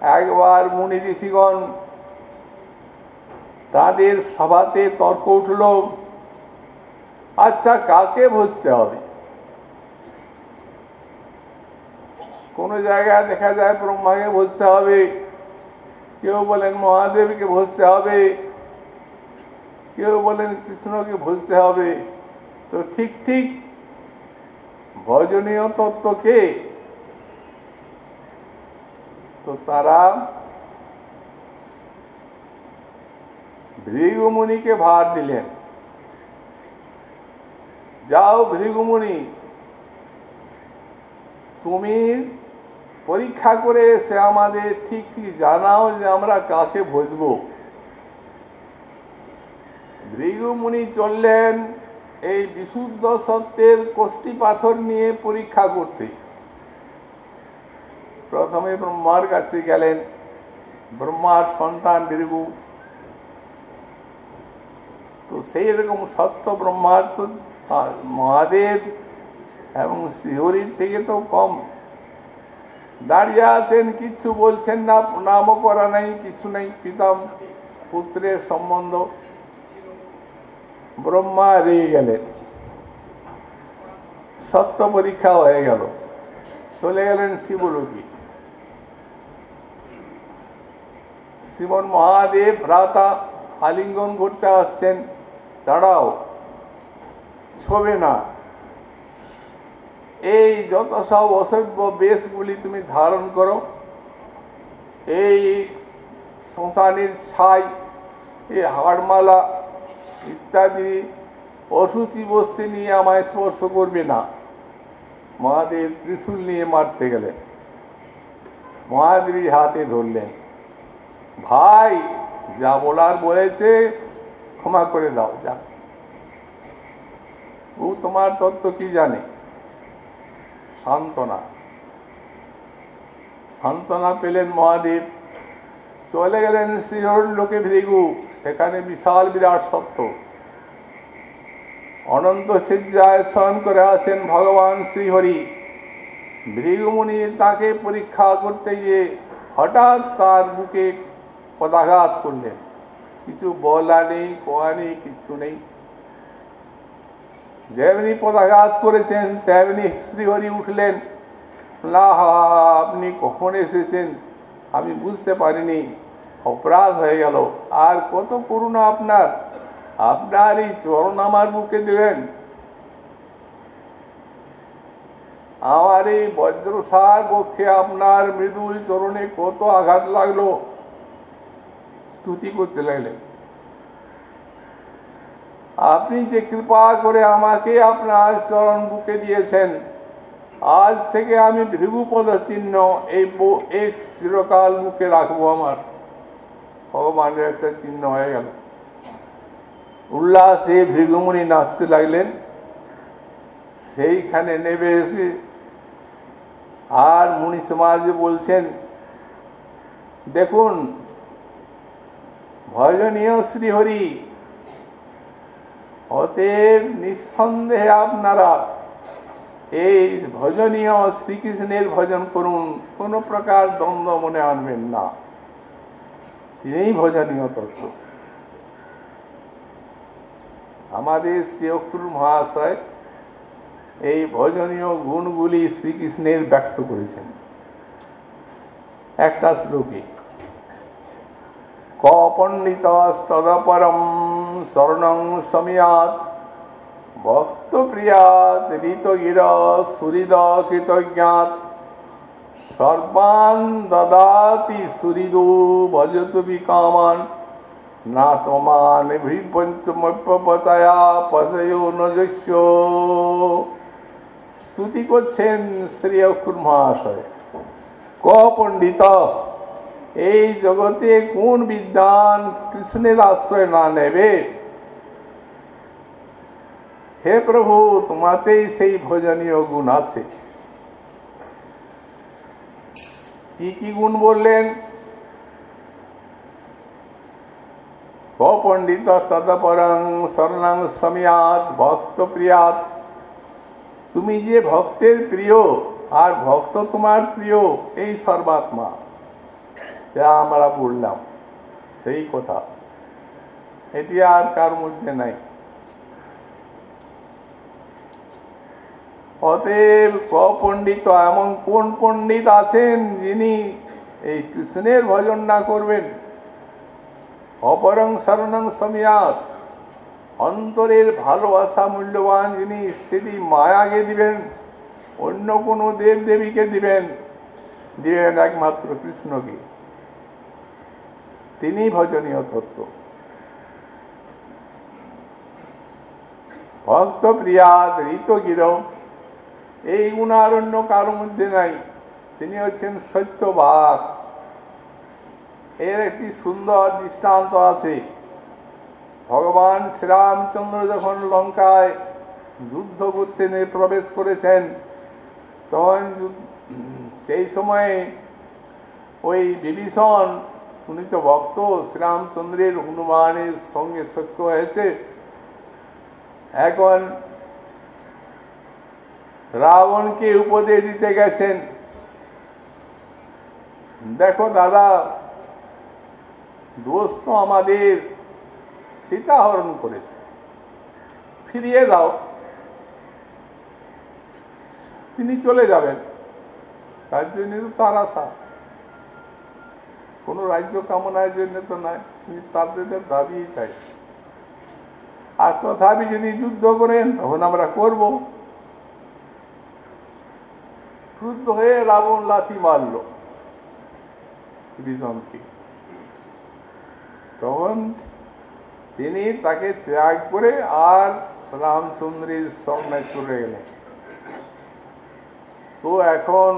একবার মুনি ঋষিগণ তাদের সভাতে তর্ক উঠল আচ্ছা কাকে বুঝতে হবে? কোন জায়গায় দেখা যায় ব্রহ্মাকে বুঝতে হবে। কেউ বলেন মহাদেবকে বুঝতে হবে কেউ বলেন কৃষ্ণকে বুঝতে হবে তো ঠিক ঠিক ভজনীয় তত্ত্বকে তো তারা ভৃগুমুনিকে ভার দিলেন যাও ভৃগুমুনি তুমি পরীক্ষা করে সে আমাদের ঠিক ঠিক জানাও যে আমরা কাকে ভজব। ভৃগুমুনি চললেন এই বিশুদ্ধ সত্যের কষ্টি পাথর নিয়ে পরীক্ষা করতে। প্রথমে ব্রহ্মার কাছে গেলেন। ব্রহ্মার সন্তান ভৃগু। তো সেই রকম সত্য ব্রহ্মার তো মহাদেব এবং শিহরির থেকে তো কম। দাঁড়িয়ে আছেন, কিচ্ছু বলছেন না নামও করা নাই, কিছু নেই, পিতাম, পুত্রের সম্বন্ধ। ব্রহ্মা রেগে গেলেন। সত্য পরীক্ষা হয়ে গেল। চলে গেলেন শিবলোকি। শিবন মহাদেব, ভ্রাতা, আলিঙ্গন করতে আসছেন। দাঁড়াও ছবে না। এই যত সব অসভ্য বেশগুলি তুমি ধারণ করো, এই শ্মশানের ছাই, এই হাড়মালা ইত্যাদি অসুচি বস্তি নিয়ে আমায় স্পর্শ করবে না। মহাদেব ত্রিশূল নিয়ে মারতে গেলে মহাদেবী হাতে ধরলেন। ভাই, যা বলার বলেছে ক্ষমা করে দাও যা ও তোমার তত্ত্ব কি জানে? সান্ত্বনা। সান্ত্বনা পেলেন মহাদেব। চলে গেলেন শ্রীহর লোকে ভৃগু। সেখানে বিশাল বিরাট সত্য। অনন্ত সিদ্ধায় শয়ন করে আছেন ভগবান শ্রীহরি। ভৃগুমুনি তাকে পরীক্ষা করতে গিয়ে হঠাৎ তার বুকে পদাঘাত করলেন। কিছু বলা নেই, কোয়া নেই কিছু নেই। যেমনি পদাঘাত করেছেন, তেমনি শ্রীহরি উঠলেন। না আপনি কখন এসেছেন? আমি বুঝতে পারিনি। অপরাধ হয়ে গেল। আর কত করুণা আপনার। আপনার এই চরণ আমার বুকে দেবেন আমার এই বজ্রসার পক্ষে আপনার মৃদুল চরণে কত আঘাত লাগল। স্তুতি করতে লাগলেন। আপনি যে কৃপা করে আমাকে আপনার চরণ বুকে দিয়েছেন, আজ থেকে আমি ভৃগুপদ চিহ্ন এই চিরকাল মুখে রাখব আমার। ভগবানের একটা চিহ্ন হয়ে গেল। উল্লাসে ভৃগুমুনি নাচতে লাগলেন। সেইখানে নেবে এসে আর মুনি সমাজ বলছেন, দেখুন, ভজনীয় শ্রীহরি অতএব নিঃসন্দেহে আপনারা এই ভজনীয় শ্রীকৃষ্ণের ভজন করুন। কোন প্রকার দ্বন্দ্ব মনে আনবেন না। তিনিই ভজনীয় তত্ত্ব। আমাদের শ্রী অক্রুর মহাশয় এই ভজনীয় গুণগুলি শ্রীকৃষ্ণের ব্যক্ত করেছেন। একটা শ্লোকে কপণ্ডিত তদপরম। স্বর্ণং সমিয়াত ভক্ত প্রিয়াত ঋতগির সুহৃদ কৃতজ্ঞাত সর্বান দদাতি সুহৃদু ভজতু বিকামান না তমান ভিপঞ্চমপ্যপচায়া পশয়ো নজস্য স্তুতি করছেন শ্রী অক্ষুর মহাশয় ক পণ্ডিত এই জগতে কোন বিদ্যান কৃষ্ণের আশ্রয় না নেবে হে প্রভু, তোমাতেই সেই ভজনীয় গুণ আছে। কি কি গুণ বললেন? পণ্ডিত তদপরং শরণং সমিয়াত ভক্ত প্রিয়াত তুমি যে ভক্তের প্রিয়, আর ভক্ত তোমার প্রিয়, এই সর্বাত্মা। যা আমরা বললাম, সেই কথা। এটি আর কার মধ্যে নাই। অতএব ক পণ্ডিত এমন কোন পণ্ডিত আছেন যিনি এই কৃষ্ণের ভজন না করবেন? অপরং শরণং সমিয়াত অন্তরের ভালোবাসা মূল্যবান যিনি সেটি মায়াকে দিবেন, অন্য কোনো দেব দেবীকে দিবেন দিবেন একমাত্র কৃষ্ণকে। তিনি ভজনীয় তত্ত্ব। ভক্ত ঋত ঋতগির এই গুণার অন্য কারও মধ্যে নাই। তিনি হচ্ছেন সত্যবাক এর একটি সুন্দর দৃষ্টান্ত আছে। ভগবান শ্রীরামচন্দ্র যখন লঙ্কায় যুদ্ধ করতে প্রবেশ করেছেন, তখন সেই সময়ে ওই বিভীষণ, উনি তো ভক্ত, শ্রীরামচন্দ্রের হনুমানের সঙ্গে সত্য হয়েছে। এখন রাবণকে উপদেশ দিতে গেছেন। দেখো দাদা দোষ তো আমাদের সীতা হরণ করেছে। ফিরিয়ে দাও। তিনি চলে যাবেন। তার জন্য তো তার আশা। কোনো রাজ্য কামনার জন্য তো নয়, তিনি তাদের দাবি চাই। আর তথাপি যদি যুদ্ধ করেন, তখন আমরা করব। ক্রুদ্ধ হয়ে রাবণ লাথি মারল। বিজনকে তখন তিনি তাকে ত্যাগ করে আর রামচন্দ্রের সামনে চলে গেলেন। তো এখন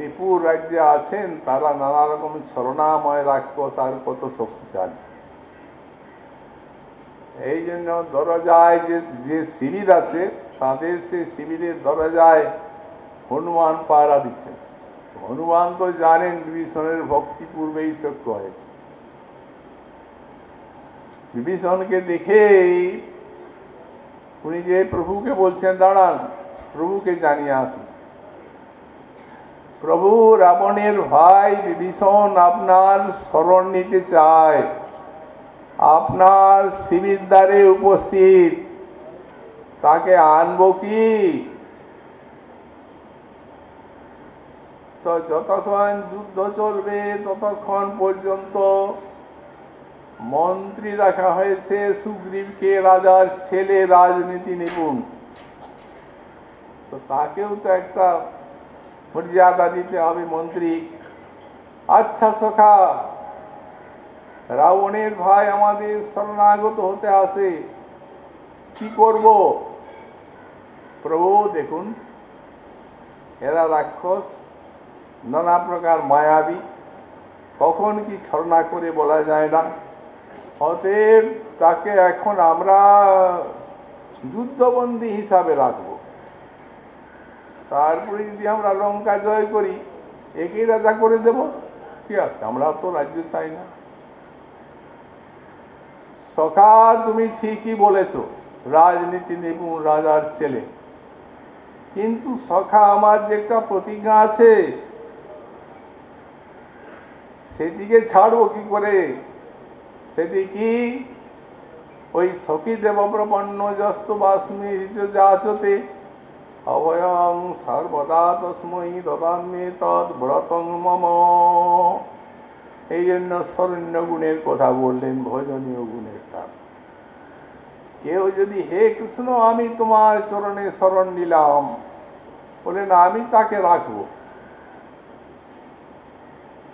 রিপুর রাজ্যে আছেন, তারা নানা রকম ছলনাময় রাক্ষস আর কত শক্তিশালী। এই জন্য দরজায় যে যে শিবির আছে, তাদের সেই শিবিরের দরজায় হনুমান পাহারা দিচ্ছেন। হনুমান তো জানেন বিভীষণের ভক্তি পূর্বেই সত্য হয়েছে। বিভীষণকে দেখেই উনি যে প্রভুকে বলছেন, দাঁড়ান, প্রভুকে জানিয়ে আসি। প্রভু রাবণের ভাই বিভীষণ আপনার স্মরণ নিতে চায়। আপনার শিবির দ্বারে উপস্থিত। তাকে আনব কি? তো যতক্ষণ যুদ্ধ চলবে ততক্ষণ পর্যন্ত। মন্ত্রী রাখা হয়েছে সুগ্রীবকে, রাজার ছেলে, রাজনীতি নিপুণ। তো তাকেও তো একটা মর্যাদা দিতে হবে মন্ত্রী। আচ্ছা সখা, রাবণের ভাই আমাদের শরণাগত হতে আসে। কি করব? প্রভু, দেখুন, এরা রাক্ষস। নানা প্রকার মায়াবী। কখন কি ছলনা করে বলা যায় না। অতএব তাকে এখন আমরা যুদ্ধবন্দী হিসাবে রাখব। তারপরে যদি আমরা লঙ্কা জয় করি, একেই রাজা করে দেব। কি আছে আমরা তো রাজ্য চাই না। সখা তুমি ঠিকই বলেছ, রাজনীতি নিপুণ রাজার ছেলে। কিন্তু সখা, আমার যে একটা প্রতিজ্ঞা আছে সেটিকে ছাড়বো কি করে? সেটি কি ওই সখী দেবপ্রপন্ন যস্ত বাস্মি যাচতে অভয়ং সর্বদা তস্মৈ দদাম্যে তৎ ব্রতং মম। এই জন্য শরণ্য গুণের কথা বললেন ভজনীয় গুণের কারণ কেউ যদি হে কৃষ্ণ, আমি তোমার চরণে শরণ নিলাম, বলেন আমি তাকে রাখব।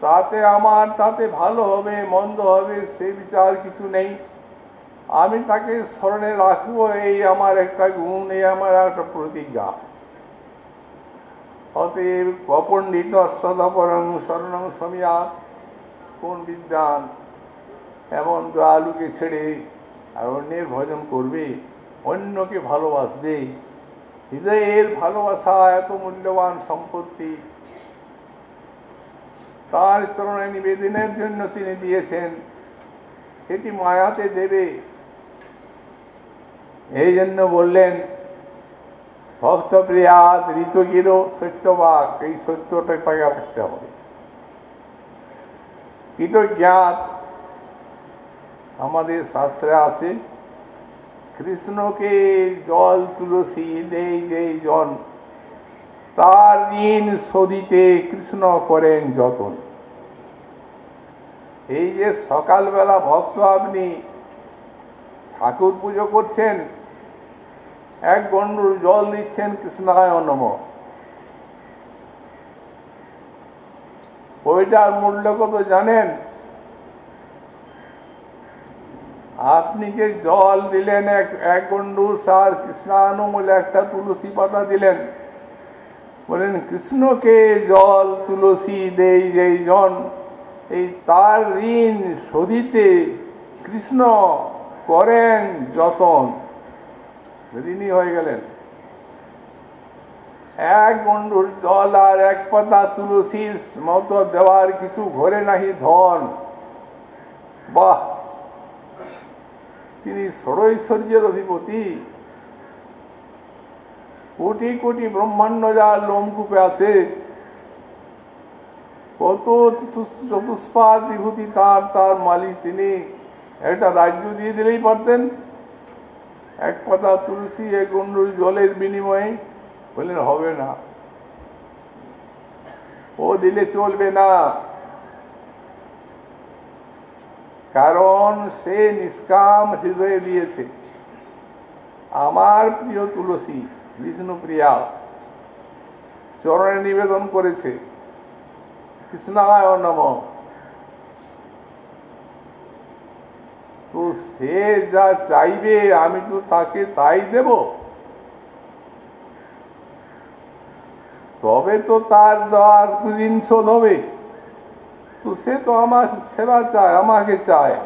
তাতে আমার, তাতে ভালো হবে, মন্দ হবে, সে বিচার কিছু নেই। আমি তাকে স্মরণে রাখব, এই আমার একটা গুণ, এই আমার একটা প্রতিজ্ঞা। অতএব অপণ্ডিত সদপরং শরণং সমিয়াত কোন বিদ্যান এমন আলুকে ছেড়ে আর অন্যের ভজন করবে, অন্যকে ভালোবাসবে? হৃদয়ের ভালোবাসা এত মূল্যবান সম্পত্তি তার চরণে নিবেদনের জন্য তিনি দিয়েছেন। সেটি মায়াতে দেবে। এই জন্য বললেন ভক্ত প্রিয়াদ ঋতুগির সত্যবাক, এই সত্যটা তাকে রাখতে হবে। কৃতজ্ঞাত আমাদের শাস্ত্রে আছে, কৃষ্ণকে জল, তুলসী, দেই দেই, জন তার ঋণ শোধিতে কৃষ্ণ করেন যতন। এই যে সকালবেলা ভক্ত আপনি ঠাকুর পুজো করছেন, এক গন্ডুর জল দিচ্ছেন কৃষ্ণায় নম। ওইটার মূল্য কত জানেন? আপনি যে জল দিলেন এক এক গন্ডুর সার, কৃষ্ণানুমূল একটা তুলসী পাতা দিলেন বলেন, কৃষ্ণকে জল, তুলসী, দেই, যেই জন, এই তার ঋণ শোধিতে কৃষ্ণ করেন যতন। ঋণী হয়ে গেলেন। এক গন্ডুর জল আর এক পাতা তুলসীর মতো দেওয়ার কিছু ঘরে নাহি ধন। বাহ! তিনি ষড়ৈশ্বর্যের অধিপতি। কোটি কোটি ব্রহ্মাণ্ড যা লোমকূপে আছে। কত চতুষ্পাদ বিভূতি তার তার মালিক তিনি। একটা রাজ্য দিয়ে দিলেই পারতেন। এক পাতা তুলসী, এক গন্ডুল জলের বিনিময়ে। বললেন, হবে না। ও দিলে চলবে না। কারণ সে নিষ্কাম হৃদয়ে দিয়েছে। আমার প্রিয় তুলসী বিষ্ণুপ্রিয়া চরণে নিবেদন করেছে। কৃষ্ণায় নম। তো সে যা চাইবে, আমি তো তাকে তাই দেব। তবে তো তার দেওয়ার ঋণ শোধ হবে। তো সে তো আমার সেবা চায়, আমাকে চায়।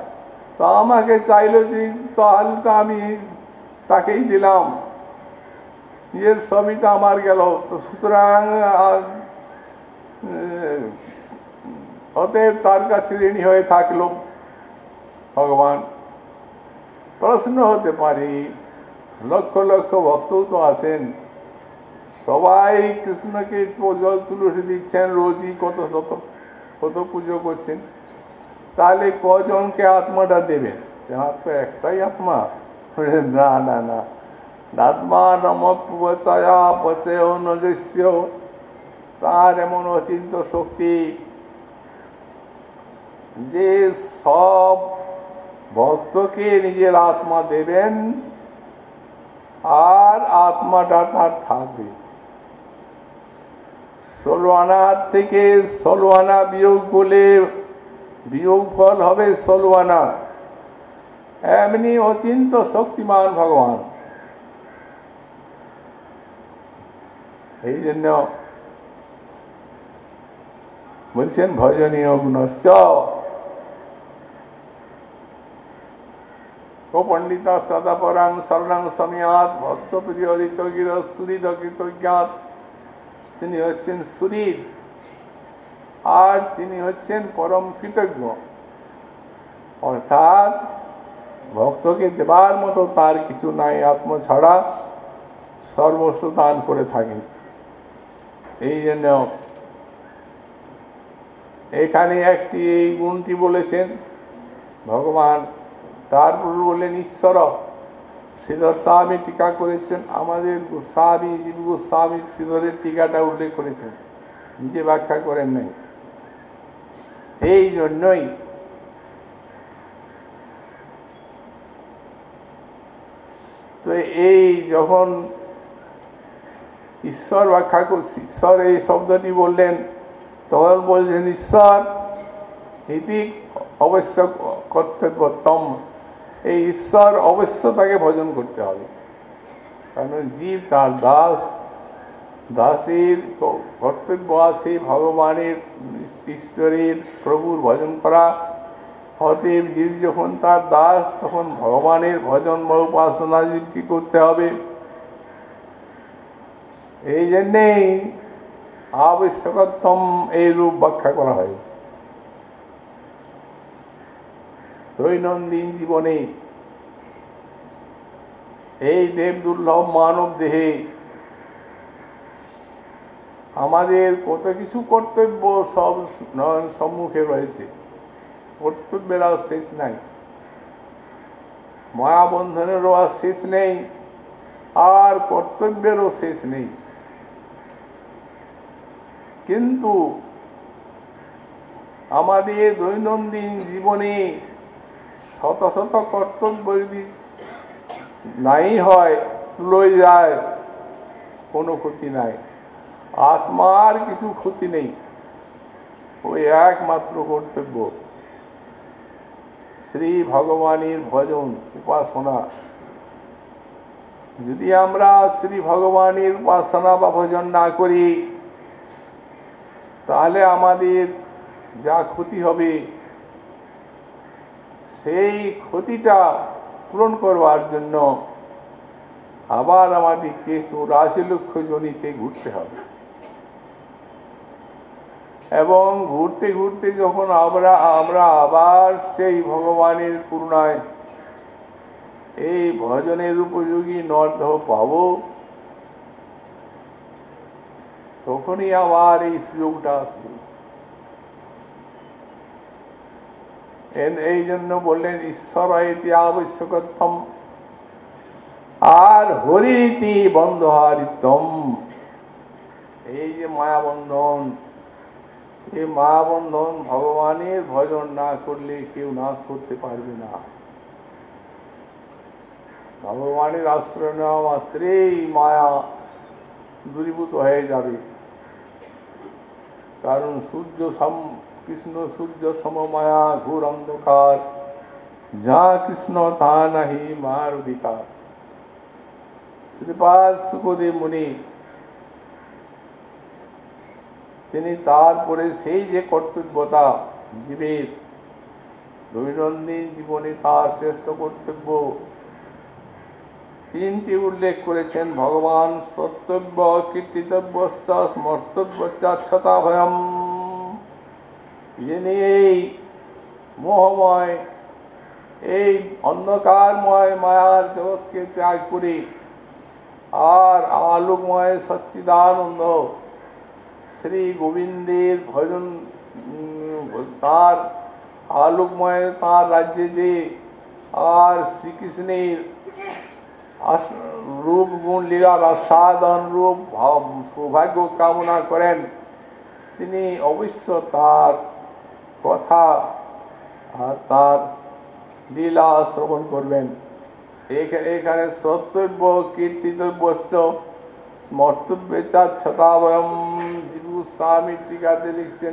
তো আমাকে চাইলো যে তাহলে তো আমি তাকেই দিলাম। নিজের সবই তো আমার গেল। তো সুতরাং অতএব তার কাছে ঋণী হয়ে থাকল ভগবান। প্রশ্ন হতে পারে, লক্ষ লক্ষ ভক্ত তো আছেন। সবাই কৃষ্ণকে জল তুলসী দিচ্ছেন, রোজই কত শত, কত পুজো করছেন। তাহলে কজনকে আত্মাটা দেবেন? যার তো একটাই আত্মা। না না না। তার এমন অচিন্ত শক্তি যে সব ভক্তকে নিজের আত্মা দেবেন আর আত্মাটা তার থাকবে ষোলো থেকে ষোলো আনা বিয়োগ করলে বিয়োগ ফল হবে ষোলো আনা এমনি অচিন্ত শক্তিমান ভগবান। এই জন্য বলছেন ভজনীয় গুণশ্চ ও পণ্ডিতা সদাপরাং শরণাং সময়াত ভক্ত প্রিয়দিত গির সুরিদ কৃতজ্ঞাত। তিনি হচ্ছেন সুরিদ আর তিনি হচ্ছেন পরম কৃতজ্ঞ। অর্থাৎ ভক্তকে দেবার মতো তার কিছু নাই আত্ম ছাড়া সর্বস্ব দান করে থাকেন। এই জন্য এখানে একটি এই গুণটি বলেছেন, ভগবান তারপর বললেন ঈশ্বর, শ্রীধর স্বামী টিকা করেছেন, আমাদের গোস্বামী জীব গোস্বামী, শ্রীধরের টিকাটা উল্লেখ করেছেন, নিজে ব্যাখ্যা করেন নাই। এই জন্যই তো এই যখন ঈশ্বর ব্যাখ্যা করছি। ঈশ্বর এই শব্দটি বললেন। তখন বলছেন, ঈশ্বর ইতি অবশ্য কর্তব্যতম। এই ঈশ্বর অবশ্য তাকে ভজন করতে হবে। কারণ জীব তার দাস, দাসের কর্তব্য আছে ভগবানের ঈশ্বরের প্রভুর ভজন করা। অতএব জীব যখন তার দাস, তখন ভগবানের ভজন বা উপাসনা করতে হবে। এই জন্যেই আবশ্যকতম এই রূপ ব্যাখ্যা করা হয়েছে। দৈনন্দিন জীবনে এই দেব দুর্লভ মানব দেহে আমাদের কত কিছু কর্তব্য সব নয়ন সম্মুখে রয়েছে। কর্তব্যের আর শেষ নাই। মায়াবন্ধনেরও আর শেষ নেই। আর কর্তব্যেরও শেষ নেই। কিন্তু আমাদের দৈনন্দিন জীবনে শত শত কর্তব্য যদি নাই হয় লই যায়, কোনো ক্ষতি নাই। আত্মার কিছু ক্ষতি নেই। ওই একমাত্র কর্তব্য। শ্রী ভগবানের ভজন, উপাসনা। যদি আমরা শ্রী ভগবানের উপাসনা বা ভজন না করি তাহলে আমাদের যা ক্ষতি হবে, সেই ক্ষতিটা পূরণ করবার জন্য আবার আমাদেরকে চৌরাশি লক্ষ জনিতে ঘুরতে হবে। এবং ঘুরতে ঘুরতে যখন আমরা আমরা আবার সেই ভগবানের করুণায় এই ভজনের উপযোগী নরদেহ পাব তখনই আবার এই সুযোগটা আসবে এই জন্য বললেন ঈশ্বর ইতি আবশ্যকতম আর হরিতি বন্ধহারিতম এই যে মায়াবন্ধন এই মায়াবন্ধন ভগবানের ভজন না করলে কেউ নাশ করতে পারবে না ভগবানের আশ্রয় নেওয়া মাত্রেই মায়া দূরীভূত হয়ে যাবে কারণ সূর্য সম, কৃষ্ণ সূর্য সমমায়া ঘোর অন্ধকার যা কৃষ্ণ তা নাহি মার বিকার শ্রীপাদ সুখদেব মুনি, তিনি তারপরে সেই যে কর্তব্যতা, জীবের দৈনন্দিন জীবনে তার শ্রেষ্ঠ কর্তব্য তিনটি উল্লেখ করেছেন, ভগবান সত্যব্য, কীর্তিতব্য স্মর্তব্যচ্ছতা ভয়ম যিনি এই মোহময়, এই অন্ধকারময় মায়ার জগৎকে ত্যাগ করে, আর আলোকময় সচ্চিদানন্দ শ্রী গোবিন্দের ভজন তার আলোকময় তার রাজ্যে যে আর শ্রীকৃষ্ণের রূপ গুণ লীলার আস্বাদন রূপ সৌভাগ্য কামনা করেন। তিনি অবশ্য তার কথা আর তার লীলা শ্রবণ করবেন। এখা- এখানে শ্রোতব্য কীর্তিতব্য স্মর্তব্যচাচ্ছতাবয়ম জিবু স্বামী টিকাতে লিখছেন।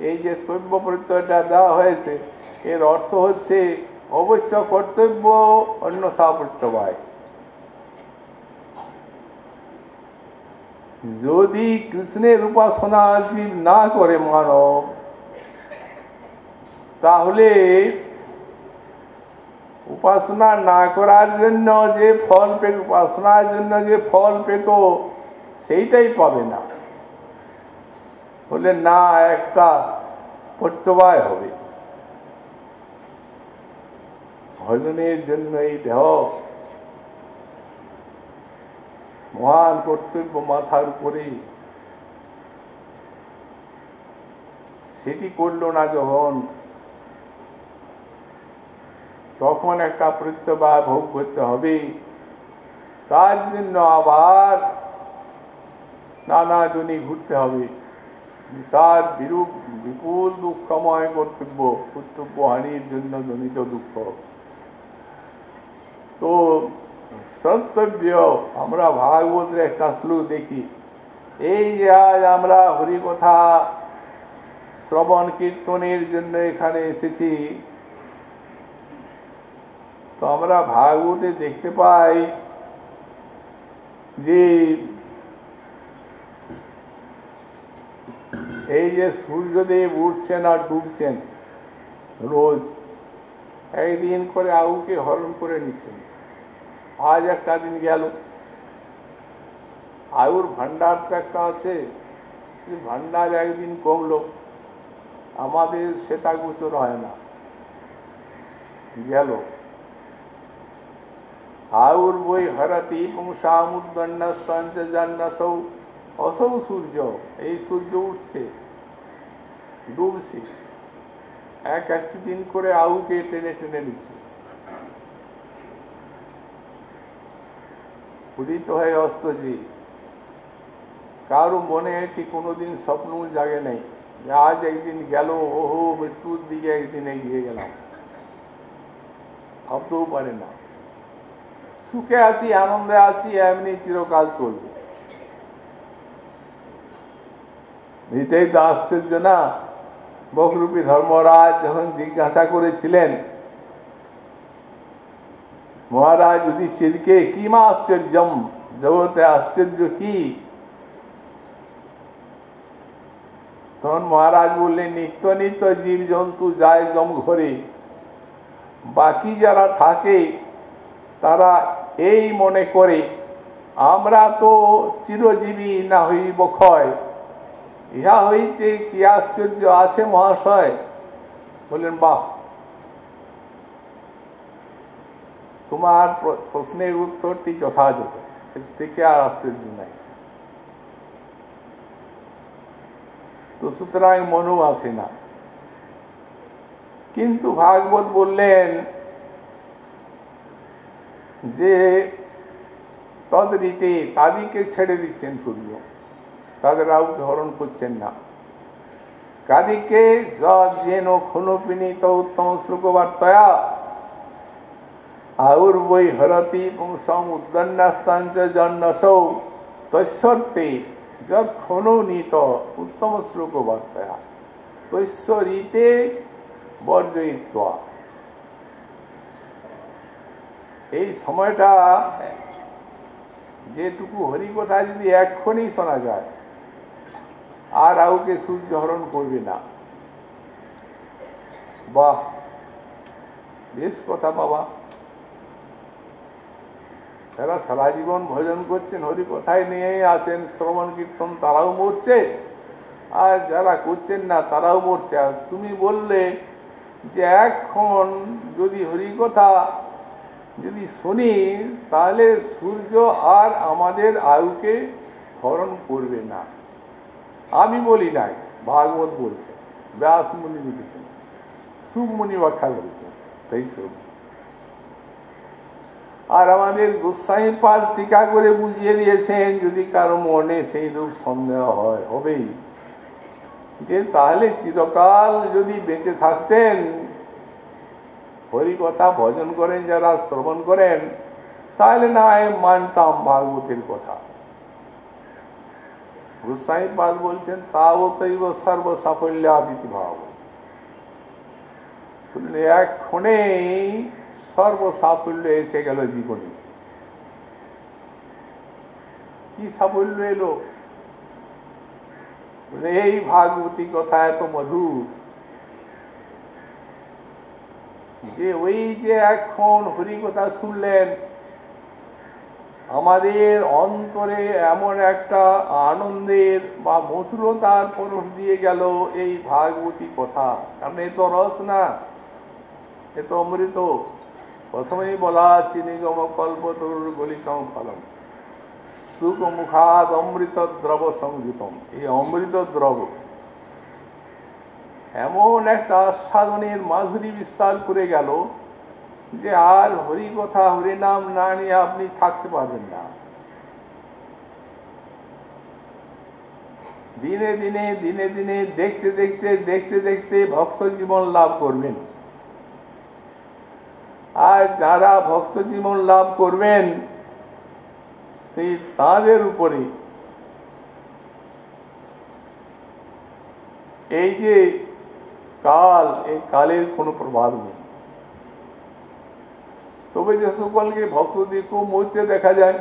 এই যে তব্য প্রত্যয়টা দেওয়া হয়েছে, এর অর্থ হচ্ছে অবশ্য কর্তব্য, অন্যথা প্রত্যবায় যদি কৃষ্ণের উপাসনা জীব না করে মানব, তাহলে উপাসনা না করার জন্য যে ফল পেত, উপাসনার জন্য যে ফল পেত, সেইটাই পাবে না। বলে না, একটা প্রত্যবায় হবে। ভজনের জন্য এই দেহ মহান কর্তব্য মাথার উপরে। সেটি করল না যখন, তখন একটা প্রত্যবায় ভোগ করতে হবে। তার জন্য আবার নানা জনি ঘুরতে হবে। বিশাল, বিরূপ, বিপুল দুঃখময় কর্তব্য কর্তব্য হানির জন্য জনিত দুঃখ। তো সন্তব্য আমরা ভাগবতের একটা শ্লোক দেখি। এই যে আজ আমরা হরিকথা শ্রবণ কীর্তনের জন্য এখানে এসেছি, তো আমরা ভাগবতে দেখতে পাই যে এই যে সূর্যদেব উঠছেন আর ডুবছেন রোজ, একদিন করে আউকে হরণ করে নিচ্ছেন। আজ একটা দিন গেল। আয়ুর ভান্ডার তো একটা আছে সে ভান্ডার একদিন কমলো। আমাদের সেটা গোচর হয় না। গেল। আয়ুর বই হরতি পুংসামুদ্দণ্ড সঞ্চ জান্নাসৌ, অসৌ সূর্য, এই সূর্য উঠছে, ডুবছে। এক একটি দিন করে আউকে টেনে টেনে নিচ্ছে। উদিত হয়ে অস্ত যে কারও মনে এটি কোনোদিন স্বপ্ন জাগে নাই আজ একদিন গেল, ওহো, মৃত্যুর দিকে একদিন এগিয়ে গেলাম। ভাবতেও পারে না। সুখে আছি, আনন্দে আছি, এমনি চিরকাল চলবে। এটাই তো আশ্চর্য না, বকরূপী ধর্মরাজ যখন জিজ্ঞাসা করেছিলেন মহারাজ যুধিষ্ঠিরকে কি মা আশ্চর্যম? জগতে আশ্চর্য কি? তখন মহারাজ বললেন, নিত্য নিত্য জীব জন্তু যায় জম ঘরে। বাকি যারা থাকে, তারা এই মনে করে, আমরা তো চিরজীবী না হইব ক্ষয়। ইহা হইতে কি আশ্চর্য আছে মহাশয়? বললেন, বাহ তোমার প্রশ্নের উত্তরটি যথাযথ। এর থেকে আর আশ্চর্য নাই। তো সুতরাং মনু আসে না। কিন্তু ভাগবত বললেন যে, তদরীতে তাদেরকে ছেড়ে দিচ্ছেন সূর্য। তাদের আউ ধরণ করছেন না। কাদিকে যেন ক্ষণপিনীত উত্তম শ্লোকবার্তয়া আউর বৈ হরতি পুংসং উদ্দন্যাস্তাঞ্চ জন্নসৌ তৈশ্বর্তে যৎ ক্ষণনীত উত্তম শ্লোকবার্তয়া তৈশ্বরীতে বর্জয়িত্বা এই সময়টা যেটুকু হরিকথা যদি এক্ষণেই শোনা যায়, আর কাউকে সূর্য হরণ করবে না। বাহ, বেশ কথা বাবা। যারা সারা জীবন ভজন করছেন, হরি কথায় নিয়ে আছেন, শ্রবণ কীর্তন তারাও মরছে। আর যারা করছেন না, তারাও মরছে। আর তুমি বললে যে এখন যদি হরি কথা যদি শুনি, তাহলে সূর্য আর আমাদের আয়ুকে হরণ করবে না। আমি বলি নাই, ভাগবত বলছে, ব্যাস মুনি লিখেছেন সুমুনি ব্যাখ্যা করেছেন, তাই সব আর আমাদের গোসাই পাল টিকা করে বুঝিয়ে দিয়েছেন, যদি কারও মনে সেই রূপ সন্দেহ হয়, হবেই। যে তাহলে চিরকাল যদি বেঁচে থাকতেন হরি কথা ভজন করেন, যারা শ্রবণ করেন, তাহলে না মানতাম ভাগবতের কথা। গোসাই পাল বলছেন তাবতৈব সর্ব সাফল্যাদিতি ভাব। এক সর্ব সাফল্য এসে গেল জীবনে। কি সাফল্য এলো? এই ভাগবতী কথা এত মধুর যে ওই যে এখন হরি কথা শুনলেন, আমাদের অন্তরে এমন একটা আনন্দের বা মধুরতার পরশ দিয়ে গেল এই ভাগবতী কথা। কারণ এ তো রস না, এ তো অমৃত। প্রথমেই বলা আছে নিগম কল্প তরুর গলিকম ফলম। সুখ মুখাদ অমৃত দ্রব সংযুতম। এই অমৃত দ্রব এমন একটা আস্বাদনের মাধুরী বিস্তার করে গেল যে আর হরি কথা হরি নাম না নিয়ে আপনি থাকতে পারবেন না। দিনে দিনে দিনে দিনে দেখতে দেখতে দেখতে দেখতে ভক্ত জীবন লাভ করবেন। আর যারা ভক্ত জীবন লাভ করবেন সেই তাদের উপরে। এই যে কাল, এই কালের কোনো প্রভাব নেই। তবে যে সকলকে ভক্তদের খুব মরতে দেখা যায়,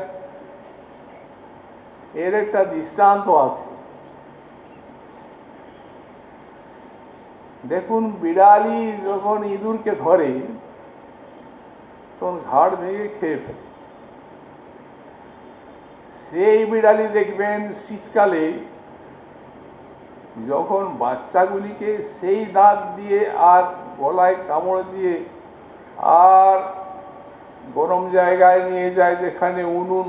এর একটা দৃষ্টান্ত আছে। দেখুন, বিড়ালি যখন ইঁদুরকে ধরে তখন ঘাড় ভেঙে খেয়ে ফেলে সেই বিড়ালি দেখবেন শীতকালে যখন বাচ্চাগুলিকে সেই দাঁত দিয়ে আর গলায় কামড় দিয়ে আর গরম জায়গায় নিয়ে যায় যেখানে উনুন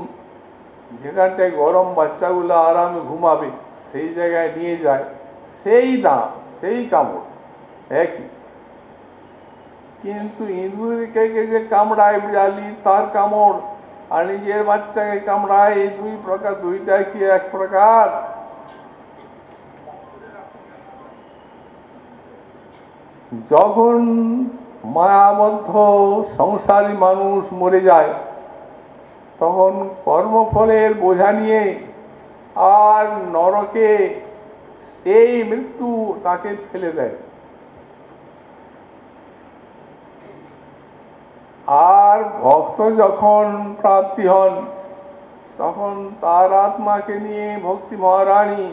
যেখানটায় গরম বাচ্চাগুলো আরামে ঘুমাবে সেই জায়গায় নিয়ে যায় সেই দাঁত সেই কামড় একই কিন্তু ইঁদুরকে যে কামড়ায় বিড়ালি তার কামড় আর নিজের বাচ্চাকে কামড়ায় এই দুই প্রকার দুইটাই কি এক প্রকার যখন মায়াবদ্ধ সংসারী মানুষ মরে যায় তখন কর্মফলের বোঝা নিয়ে আর নরকে এই মৃত্যু তাকে ফেলে দেয় আর ভক্ত যখন প্রাপ্তি হন, তখন তার আত্মাকে নিয়ে ভক্তি মহারানী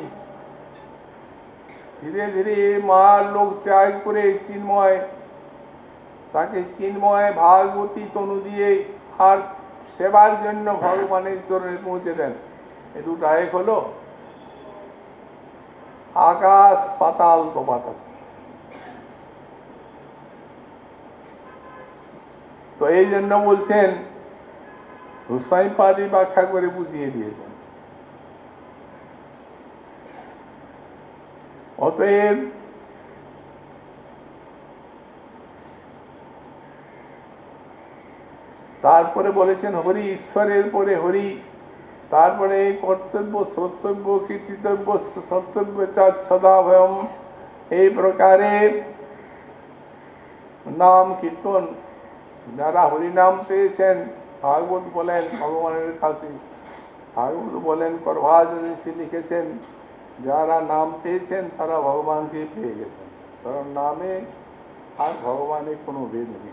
ধীরে ধীরে মার লোক ত্যাগ করে চিন্ময়, তাকে চিন্ময় ভাগবতী তনু দিয়ে আর সেবার জন্য ভগবানের চরণে পৌঁছে দেন। এ দুটো এক হলো আকাশ পাতাল তফাত আছে তো এই জন্য বলছেন, হুসাইন পাদি ব্যাখ্যা করে বুঝিয়ে দিয়েছেন। অতএব, তারপরে বলেছেন, হরি ঈশ্বরের পরে হরি, তারপরে কর্তব্য সত্যব্য কীর্তিতব্য, সত্যব্য সদা ভয়ম এই প্রকারে নাম, কীর্তন যারা হরিনাম পেয়েছেন। ভাগবত বলেন, ভগবানের কাছে। ভাগবত বলেন করভাজনী লিখেছেন, যারা নাম পেয়েছেন, তারা ভগবানকে পেয়ে গেছেন। কারণ নামে আর ভগবানের কোনো ভেদ নেই।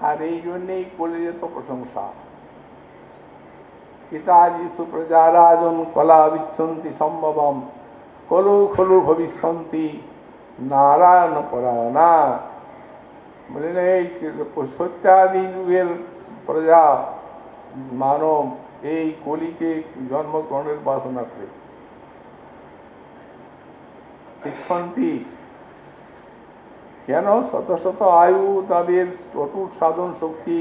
আর এই জন্যেই বলে যেত প্রশংসা। পিতাজি সুপ্রজারাজন কলা বিচ্ছন্তি সম্ভবম। কলু খলু ভবিষ্যন্তি। নারায়ণ পরায়ণা। বললেন এই সত্যাদি যুগের প্রজা, মানব, এই কলিকে জন্মগ্রহণের বাসনা করে। কেন শত শত আয়ু তাদের অটুট সাধন শক্তি,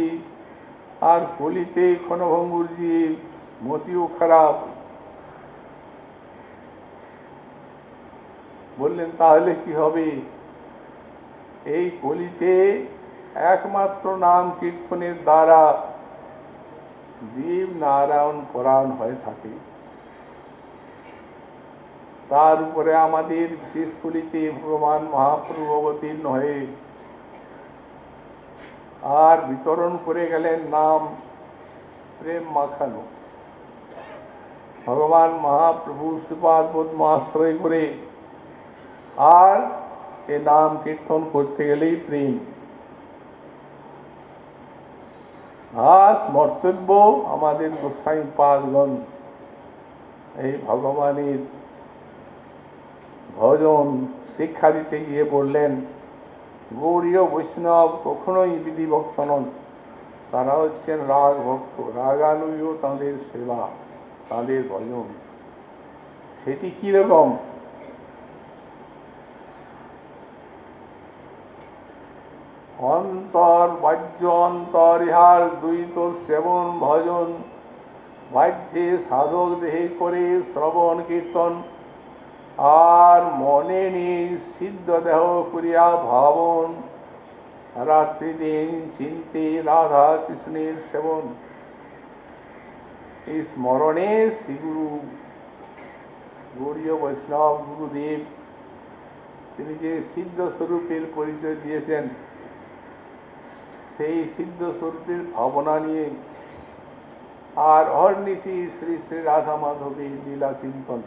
আর কলিতে ক্ষণভঙ্গুর যে মতিও খারাপ? বললেন, তাহলে কি হবে? এই কলিতে একমাত্র নাম কীর্তনের দ্বারা জীব নারায়ণ পরায়ণ হয়ে থাকে। তার উপরে আমাদের বিশেষ কলিতে ভগবান মহাপ্রভু অবতীর্ণ হয়ে আর বিতরণ করে গেলেন নাম প্রেম মাখানো। ভগবান মহাপ্রভু শ্রীপাদ পদ্ম আশ্রয় করে আর এ নাম কীর্তন করতে গেলেই প্রেম। আর মর্তব্য আমাদের গোসাই পাদগণ এই ভগবানের ভজন শিক্ষা দিতে গিয়ে বললেন, গৌরীয় বৈষ্ণব কখনোই বিধিভক্ত নন। তারা হচ্ছেন রাগ ভক্ত রাগানুয় তাঁদের সেবা, তাঁদের ভজন। সেটি কীরকম অন্তর বাহ্য অন্তর ইহার দ্বৈত সেবন ভজন। বাহ্যে সাধক দেহে করে শ্রবণ কীর্তন। আর মনে নেই সিদ্ধ দেহ করিয়া ভাবন। রাত্রি দিন চিন্তে রাধা কৃষ্ণের সেবন। এই স্মরণে শ্রীগুরু গৌরীয় বৈষ্ণব গুরুদেব তিনি যে সিদ্ধ স্বরূপের পরিচয় দিয়েছেন সেই সিদ্ধ স্বরূপের ভাবনা নিয়ে আর অর্নিশি শ্রী শ্রী রাধা মাধবী লীলা চিন্তন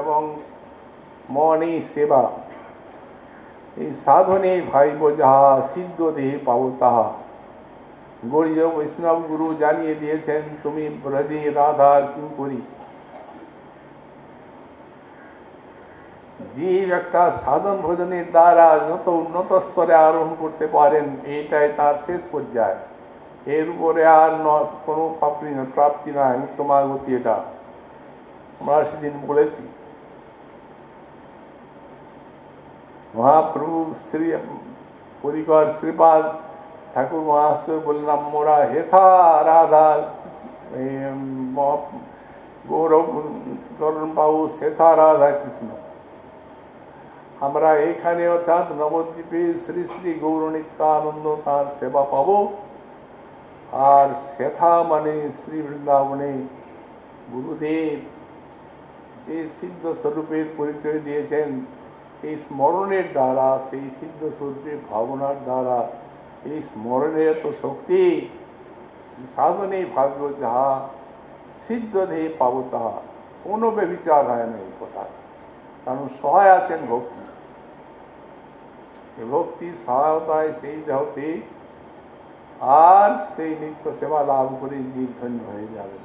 এবং মনে সেবা। এই সাধনে ভাইব যাহা সিদ্ধ দেহে পাব তাহা গৌরীয় বৈষ্ণব গুরু জানিয়ে দিয়েছেন, তুমি ব্রজে রাধার কি করি? জীব একটা সাধন ভোজনের দ্বারা যত উন্নত স্তরে আরোহণ করতে পারেন, এইটাই তার শেষ পর্যায়ে। এর উপরে আর কোনো প্রাপ্তি প্রাপ্তি নয় উত্তমাগতি এটা। আমরা সেদিন বলেছি। মহাপ্রভু শ্রী পরিকর শ্রীপাদ ঠাকুর মহাশয় বললাম, মোরা হেথা রাধা গৌরব, চরণ বাবু সেথা রাধা কৃষ্ণ। আমরা এখানে অর্থাৎ নবদ্বীপে শ্রী শ্রী গৌর নিত্যানন্দ তার সেবা পাব। আর সেথা মানে শ্রী বৃন্দাবনে গুরুদেব যে সিদ্ধ স্বরূপের পরিচয় দিয়েছেন, এই স্মরণের দ্বারা, সেই সিদ্ধ স্বরূপের ভাবনার দ্বারা, এই স্মরণের এত শক্তি, সাধনে ভাগ্য যাহা সিদ্ধ দেহে পাব তাহা কোনো বেবিচার হয় না এই কথা। কারণ সহায় আছেন ভক্তি। ভক্তির সহায়তায় সেই দেহতে আর সেই নিত্য সেবা লাভ করে জীব ধন্য হয়ে যাবে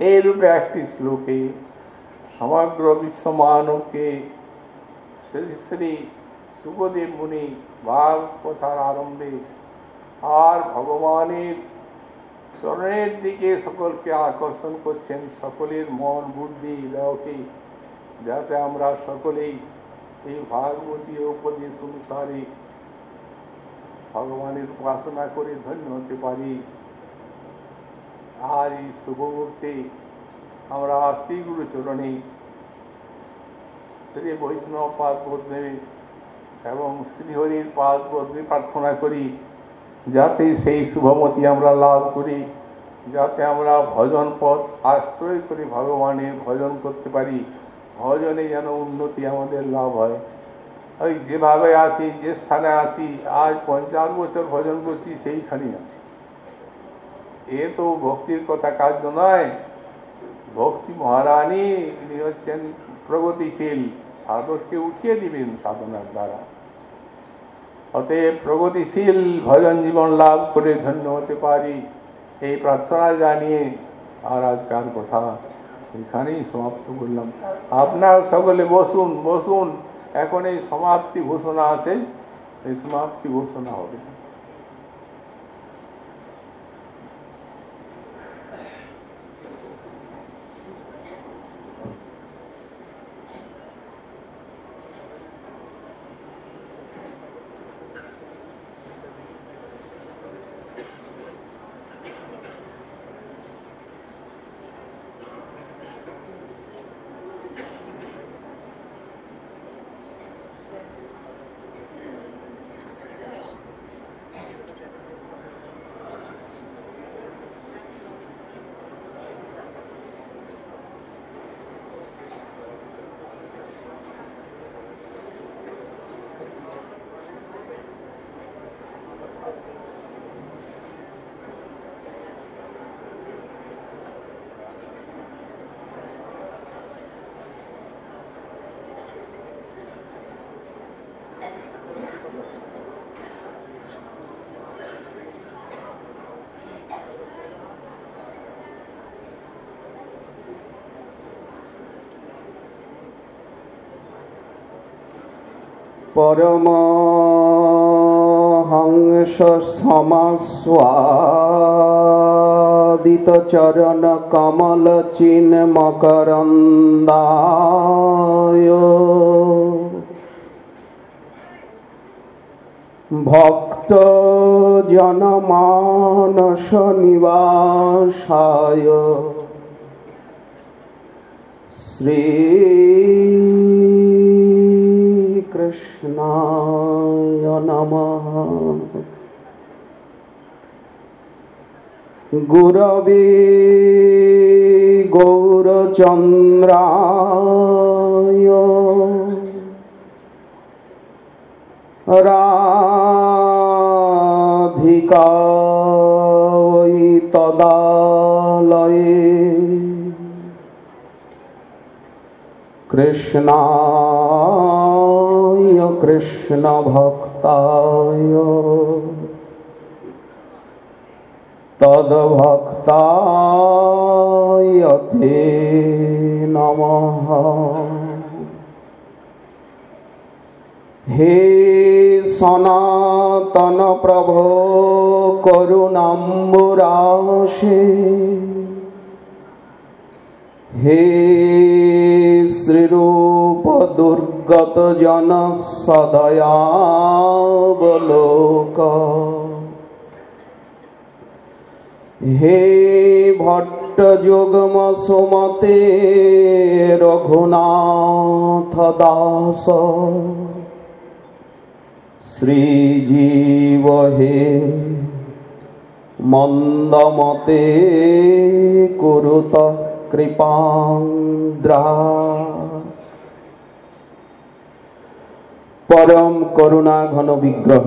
এই রূপে একটি শ্লোকে সমগ্র বিশ্ব মানবকে শ্রী শ্রী সুখদেব মুনি বাঘ কথার আরম্ভে আর ভগবানের চরণের দিকে সকলকে আকর্ষণ করছেন সকলের মন বুদ্ধি দেহকে যাতে আমরা সকলেই এই ভাগবতী উপদেশ অনুসারে ভগবানের উপাসনা করে ধন্য হতে পারি। আর এই শুভ মুহূর্তে আমরা শ্রী গুরু চরণে শ্রী বৈষ্ণব পাদ পদ্মে এবং শ্রীহরির পাদ পদ্মে প্রার্থনা করি, যাতে সেই শুভমতি আমরা লাভ করি, যাতে আমরা ভজন পথ আশ্রয় করে ভগবানের ভজন করতে পারি। ভজনে যেন উন্নতি আমাদের লাভ হয়। ওই যেভাবে আছি, যে স্থানে আছি, আজ পঞ্চাশ বছর ভজন করছি, সেইখানেই আছি। এ তো ভক্তির কথা কার্য নয়। ভক্তি মহারানী, ইনি হচ্ছেন প্রগতিশীল। সাধককে উঠিয়ে দিবেন সাধনার দ্বারা। অতএব প্রগতিশীল ভজন জীবন লাভ করে ধন্য হতে পারি। এই প্রার্থনা জানিয়ে আর আজকার কথা এখানেই সমাপ্ত করলাম। আপনার সকলে বসুন বসুন। এখন এই সমাপ্তি ঘোষণা আছে, এই সমাপ্তি ঘোষণা হবে। পরমহংস সমাস্বাদিত চরণ কমল চিন মকরন্দায়। ভক্ত জনমানস নিবাসায়। শ্রীকৃষ্ণায় নমঃ। গুরবে গৌরচন্দ্রায় রাধিকায় তদালয়ে কৃষ্ণায় কৃষ্ণ ভক্তায় তদ্ভক্তায় তে নমঃ হে সনাতন প্রভো করুণাম্বুরাশে হে শ্রীরূপ দুর্গত জন সদয়াবলোক। হে ভট্ট যোগম সুমতে রঘুনাথ দাস শ্রীজীব হে মন্দমতে কুরুত। কৃপান্দ্রা। পরম করুণা ঘন বিগ্রহ।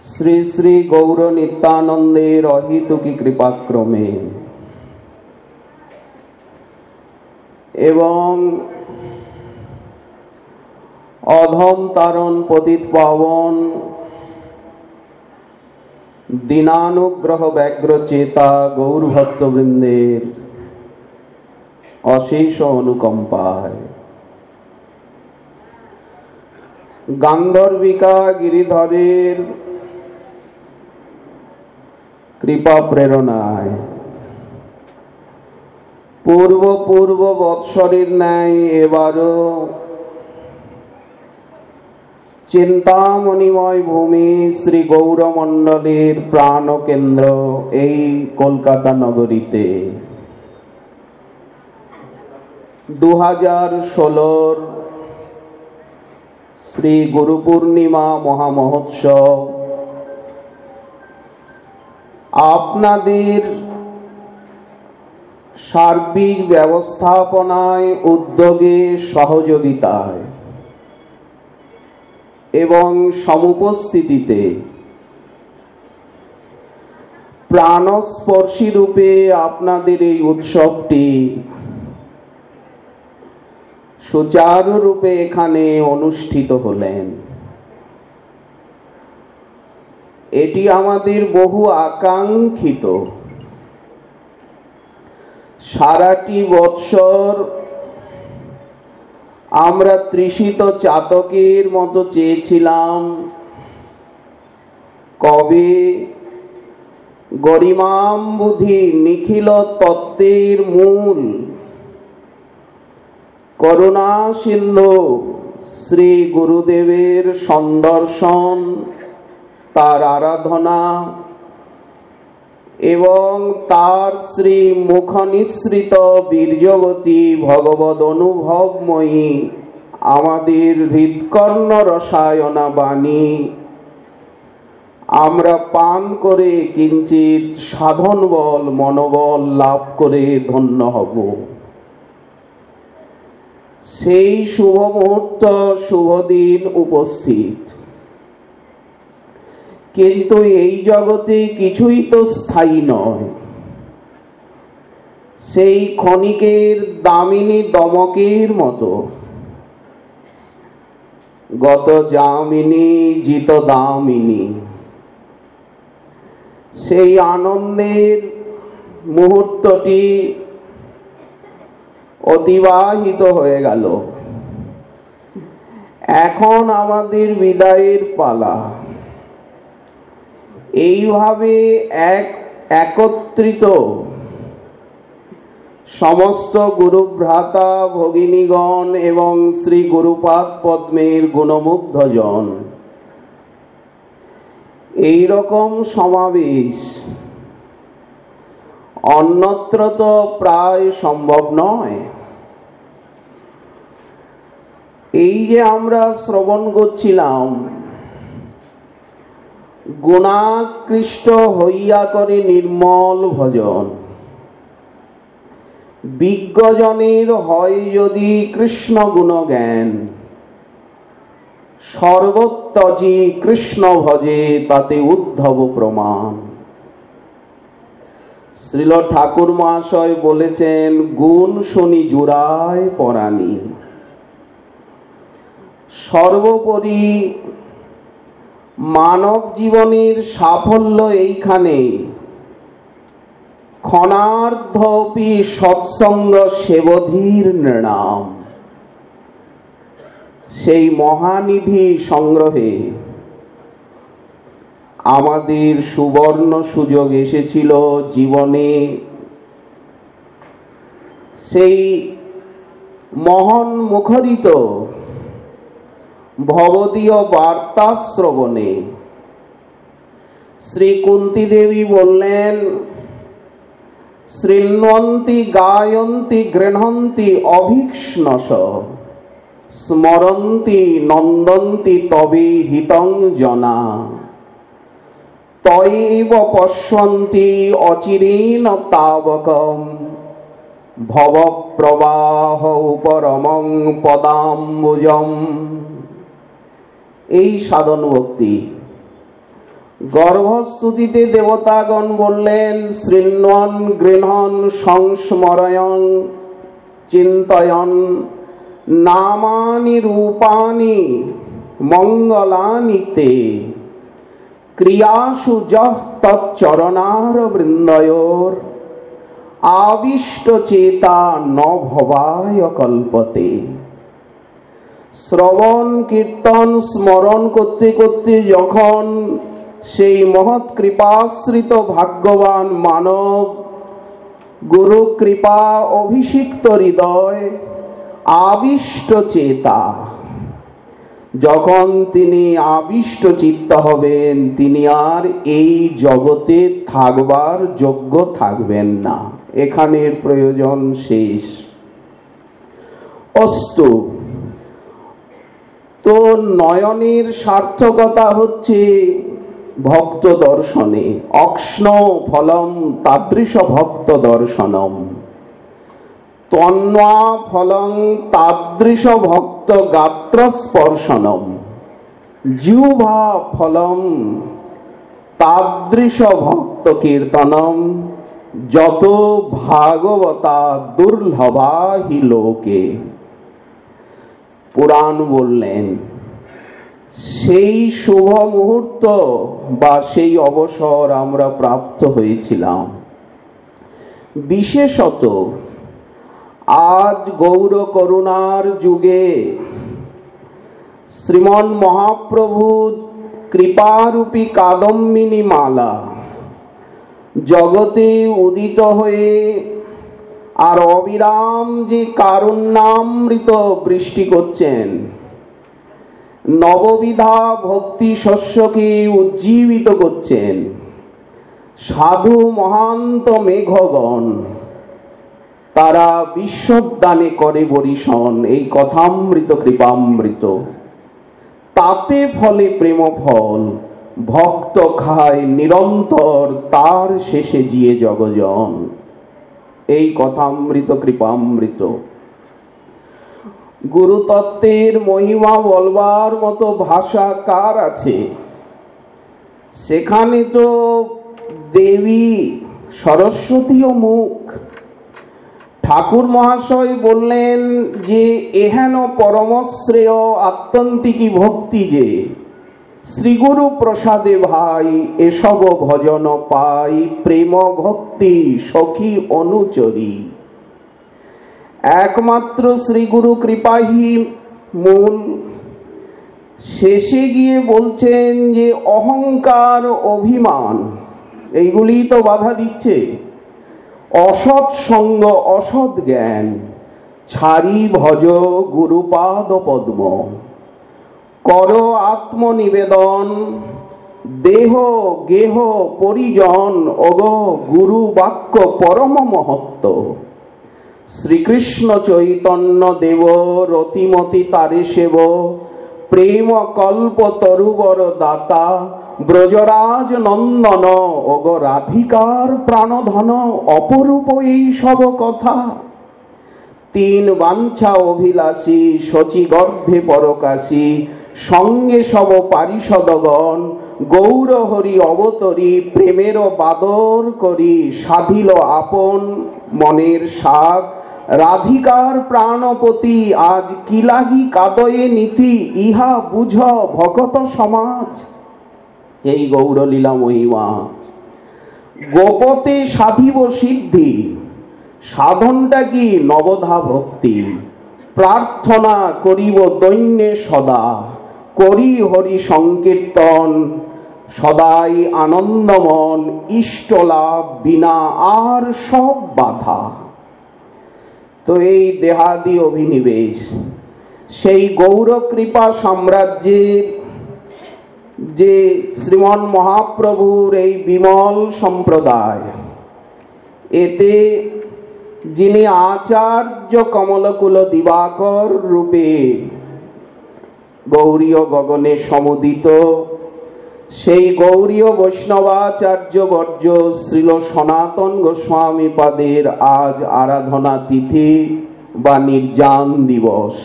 শ্রী শ্রী গৌর নিত্যানন্দের অহিতুকি কৃপাক্রমে। এবং অধম তারণ পতিত পাবন দীনানুগ্রহ ব্যগ্র চেতা গৌরভক্তবৃন্দের অশেষ অনুকম্পায় গান্ধর্বিকা গিরিধরের কৃপা প্রেরণায় পূর্ব পূর্ব বৎসরের ন্যায় এবারও চিন্তামণিময় ভূমি শ্রী গৌরমণ্ডলের প্রাণকেন্দ্র এই কলকাতা নগরীতে। দু হাজার ষোলোর শ্রী গুরু পূর্ণিমা মহামহোৎসব। আপনাদের সার্বিক ব্যবস্থাপনায়, উদ্যোগে, সহযোগিতায়। এবং সমুপস্থিতিতে প্রাণস্পর্শী রূপে আপনাদের এই উৎসবটি সুচারুরূপে এখানে অনুষ্ঠিত হলেন। এটি আমাদের বহু আকাঙ্ক্ষিত। সারাটি বৎসর আমরা তৃষিত চাতকের মতো চেয়েছিলাম। কবে গরিমাম বুধি নিখিল তত্ত্বের মূল করুণা সিন্ধু শ্রী গুরুদেবের সন্দর্শন, তার আরাধনা এবং তার শ্রী মুখ নিঃসৃত বীর্যবতী ভগবদ অনুভবময়ী আমাদের হৃৎকর্ণ রসায়না বাণী। আমরা পান করে কিঞ্চিত সাধন বল, মনোবল লাভ করে ধন্য হব। সেই শুভ মুহূর্ত, শুভ দিন উপস্থিত। কিন্তু এই জগতে কিছুই তো স্থায়ী নয়। সেই ক্ষণিকের দামিনী দমকের মতো। গত যামিনী, জিত দামিনী। সেই আনন্দের মুহূর্তটি অতিবাহিত হয়ে গেল। এখন আমাদের বিদায়ের পালা। এইভাবে এক একত্রিত সমস্ত গুরুভ্রাতা ভগিনীগণ এবং শ্রী গুরুপাদ পদ্মের গুণমুগ্ধজন। এই রকম সমাবেশ অন্যত্র তো প্রায় সম্ভব নয়। এই যে আমরা শ্রবণ করছিলাম গুণাকৃষ্ট হইয়া করে নির্মল ভজন। বিজ্ঞজনের হয় যদি কৃষ্ণ গুণ জ্ঞান সর্বত্তজি কৃষ্ণ ভজে তাতে উদ্ধব প্রমাণ। শ্রীল ঠাকুর মহাশয় বলেছেন, গুণ শনি জুড়ায় পরাণী। সর্বোপরি মানব জীবনের সাফল্য এইখানে। ক্ষণার্ধপি সৎসঙ্গ সেবধীর নাম। সেই মহানিধি সংগ্রহে আমাদের সুবর্ণ সুযোগ এসেছিল জীবনে। সেই মহান মুখরিত ভবদীয় বার্তা শ্রবণে শ্রী কুন্তি দেবী বললেন, শৃণ্বন্তি গায়ন্তি গৃহন্তি অভীক্ষ্ণস স্মরন্তি নন্দন্তি তবে হিতং জনা। তৈব পশ্যন্তি অচিরেণ তাবকম ভব প্রবাহ উপরমং পদাম্বুজম। এই সাধন ভক্তি। গর্ভস্তুতিতে দেবতাগণ বললেন, শৃণ্বন, গৃহণ, সংস্মরয়ং, চিন্তয়ন, নামানি রূপানি মঙ্গলানিতে ক্রিয়াসু যহ তচ্চরণার বৃন্দয়োর। আবিষ্ট চেতা ন ভবায় কল্পতে। শ্রবণ, কীর্তন, স্মরণ করতে করতে যখন সেই মহৎ কৃপাশ্রিত ভাগ্যবান মানব গুরু কৃপা অভিষিক্ত হৃদয় আবিষ্ট চেতা। যখন তিনি আবিষ্ট চিত্ত হবেন, তিনি আর এই জগতে থাকবার যোগ্য থাকবেন না। এখানের প্রয়োজন শেষ। অস্তু তো নয়নের সার্থকতা হচ্ছে ভক্ত দর্শনে। অক্ষ্ণ ফলম তাদৃশ ভক্ত দর্শনম। তন্বা ফলং তাদৃশ ভক্ত গাত্র স্পর্শনম। জিহ্বা ফলম তাদৃশ ভক্ত কীর্তনম। যত ভাগবতা দুর্লভা হি লোকে। পুরাণ বললেন, সেই শুভ মুহূর্ত বা সেই অবসর আমরা প্রাপ্ত হয়েছিলাম। বিশেষত আজ গৌর করুণার যুগে শ্রীমন মহাপ্রভু কৃপারূপী কাদম্বিনী মালা জগতে উদিত হয়ে আর অবিরাম যে কারুণ্যামৃত বৃষ্টি করছেন, নববিধা ভক্তি শস্যকে উজ্জীবিত করছেন, সাধু মহান্ত মেঘগণ, তারা বিশ্বদানে করে বরিশন, এই কথামৃত, কৃপামৃত। তাতে ফলে প্রেম ফল ভক্ত খায় নিরন্তর, তার শেষে জিয়ে জগজন। এই কথামৃত কৃপামৃত গুরুতত্ত্বের মহিমা বলবার মতো ভাষা কার আছে? সেখানে তো দেবী সরস্বতীও মুখ। ঠাকুর মহাশয় বললেন যে, এহেন পরমশ্রেয় আত্যন্তিকী ভক্তি যে শ্রীগুরু প্রসাদে ভাই, এসব ভজন পাই, প্রেম ভক্তি সখী অনুচরী। একমাত্র শ্রীগুরু কৃপাহি মূল। শেষে গিয়ে বলছেন যে, অহংকার অভিমান এইগুলি তো বাধা দিচ্ছে। অসৎ সঙ্গ, অসৎ জ্ঞান, ছাড়ি ভজ গুরুপাদ পদ্ম কর আত্মনিবেদন। দেহ গেহ পরিজন অগ গুরু বাক্য পরম মহত্ব। শ্রীকৃষ্ণ চৈতন্য দেব, রতিমতি তারে সেব। প্রেম কল্প তরুবর দাতা, ব্রজরাজ নন্দন, ওগ রাধিকার প্রাণধন, অপরূপ এই সব কথা। তিন বাঞ্ছা অভিলাষী শচী গর্ভে পরকাশী সঙ্গে সব পারিষদগণ গৌর হরি অবতরী প্রেমের বাদর করি সাধিল আপন মনের সাগ। রাধিকার প্রাণপতি, আজ কিলাহি কাদয়ে নীতি ইহা বুঝ ভগত সমাজ। এই গৌরলীলা মহিমা গোপতে সাধিব সিদ্ধি, সাধনটা কি নবধা ভক্তি? প্রার্থনা করিব দৈন্যে সদা। করি হরি সংকীর্তন, সদাই আনন্দমন, ইষ্ট লাভ বিনা আর সব বাধা। তো এই দেহাদি অভিনিবেশ, সেই গৌর কৃপা সাম্রাজ্যের যে শ্রীমন মহাপ্রভুর এই বিমল সম্প্রদায়, এতে যিনি আচার্য কমলকুল দিবাকর রূপে গৌরীয় গগনে সমুদিত। সেই গৌরীয় বৈষ্ণবাচার্য বর্য শ্রীল সনাতন গোস্বামী পাদের আজ আরাধনা তিথি বা নির্যান দিবস।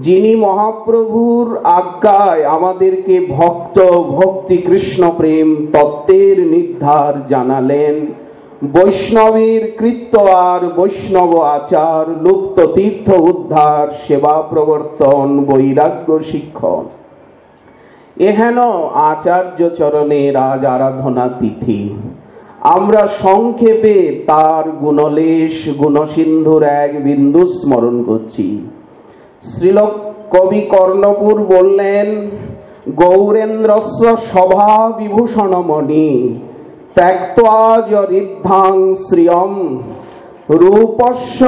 যিনি মহাপ্রভুর আজ্ঞায় আমাদেরকে ভক্ত ভক্তি কৃষ্ণ প্রেম তত্ত্বের নির্ধার জানালেন বৈষ্ণবের কৃত্য আর বৈষ্ণব আচার, লুপ্ত তীর্থ উদ্ধার, সেবা প্রবর্তন, বৈরাগ্য শিক্ষণ। এহেন আচার্য চরণের আজ আরাধনা তিথি। আমরা সংক্ষেপে তার গুণলেশ, গুণসিন্ধুর এক বিন্দু স্মরণ করছি। শ্রীল কবি কর্ণপুর বললেন, গৌরেন্দ্রস্ব সভা বিভূষণমণি ত্যক্তাজরিদ্ধাং শ্রিয়ম রূপস্য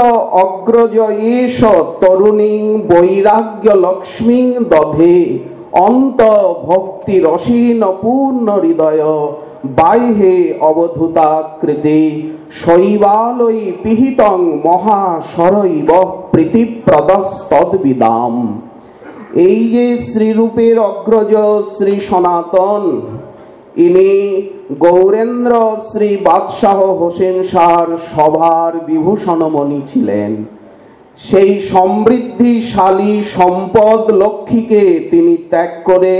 অগ্রজ এষ তরুণীং বৈরাগ্য লক্ষ্মীং দধে। অন্ত ভক্তি রসীন পূর্ণ হৃদয় বাহ্যে অবধূতাকৃতি। শৈবালয়ী পিহিতং মহাশরৈব প্রীতিপ্রদস্তদ্বিদাম। এই যে শ্রীরূপের অগ্রজ শ্রী সনাতন ইনি গৌরেন্দ্র শ্রী বাদশাহ হোসেন শাহর সভার বিভূষণমণি ছিলেন। সেই সমৃদ্ধিশালী সম্পদ লক্ষ্মীকে তিনি ত্যাগ করে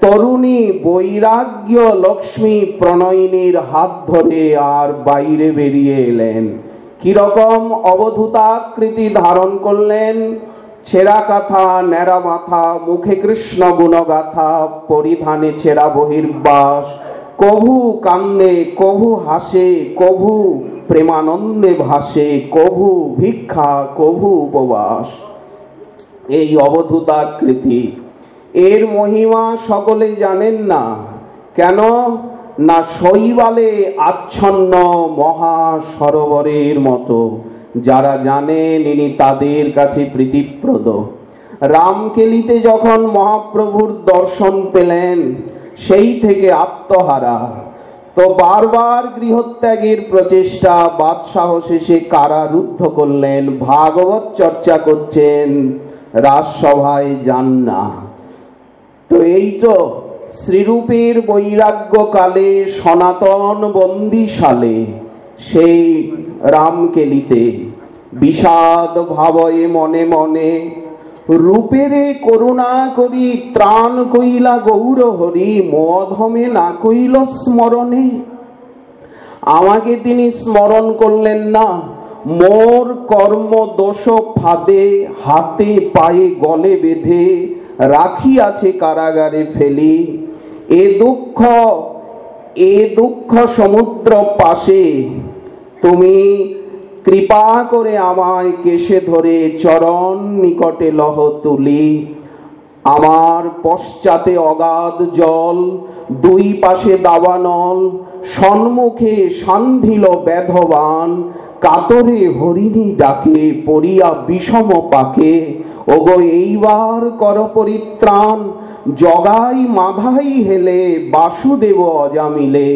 তরুণী বৈরাগ্য লক্ষ্মী প্রণয়িনীর হাত ধরে আর বাইরে বেরিয়ে এলেন। কীরকম অবধূতাকৃতি ধারণ করলেন ছেঁড়া কাথা, ন্যাড়া মাথা, মুখে কৃষ্ণ গুণগাথা, পরিধানে ছেঁড়া বহির্বাস। কভু কান্দে কভু হাসে কভু প্রেমানন্দে ভাসে কভু ভিক্ষা কভু উপবাস। এই অবধূতাকৃতি এর মহিমা সকলে জানেন না। কেন? না শৈবালে আচ্ছন্ন মহা সরোবরের মতো। যারা জানেন ইনি তাদের কাছে প্রীতিপ্রদ। রামকেলিতে যখন মহাপ্রভুর দর্শন পেলেন, সেই থেকে আত্মহারা। তো বারবার গৃহত্যাগের প্রচেষ্টা বাদশাহ শেষে কারারুদ্ধ করলেন, ভাগবত চর্চা করছেন, রাজসভায় যান না। তো এই তো শ্রীরূপের বৈরাগ্য কালে সনাতন বন্দিশালে সেই রামকেলিতে বিষাদ ভাবয়ে মনে মনে, রূপেরে করুণা করি, ত্রাণ কইলা গৌর হরি মধমে না কইল স্মরণে। আমাকে তিনি স্মরণ করলেন না, মোর কর্ম দোষ ফাঁদে, হাতে পায়ে গলে বেঁধে রাখি আছে কারাগারে ফেলি। এ দুঃখ এ দুঃখ সমুদ্র পাশে তুমি কৃপা করে আমায় কেশে ধরে চরণ নিকটে লহ তুলি। আমার পশ্চাতে অগাধ জল, দুই পাশে দাবানল সম্মুখে সান্ধিল বেধবান কাতরে হরিণী ডাকে পড়িয়া বিষম পাকে। ওগো, এইবার কর পরিত্রাণ, জগাই মাধাই হেলে, বাসুদেব অজামিলে।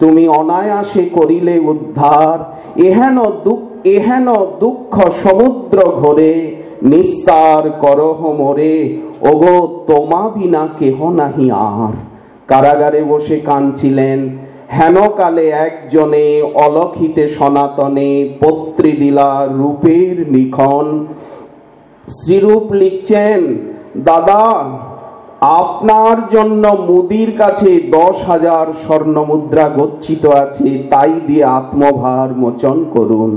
তুমি অনায়াসে করিলে উদ্ধার। এহেন দুঃখ এহেন দুঃখ সমুদ্র ঘরে, নিস্তার করহ মোরে। ওগো, তোমা বিনা কেহ নাহি আর। কারাগারে বসে কাঁদছিলেন। হেনকালে একজনে অলক্ষিতে সনাতনে পত্রী দিলা রূপের নিখন। শ্রীরূপ লিখছেন, দাদা আপনার জন্য মুদির কাছে দশ হাজার স্বর্ণ মুদ্রা গচ্ছিত আছে, তাই দিয়ে আত্মভার মোচন করুন।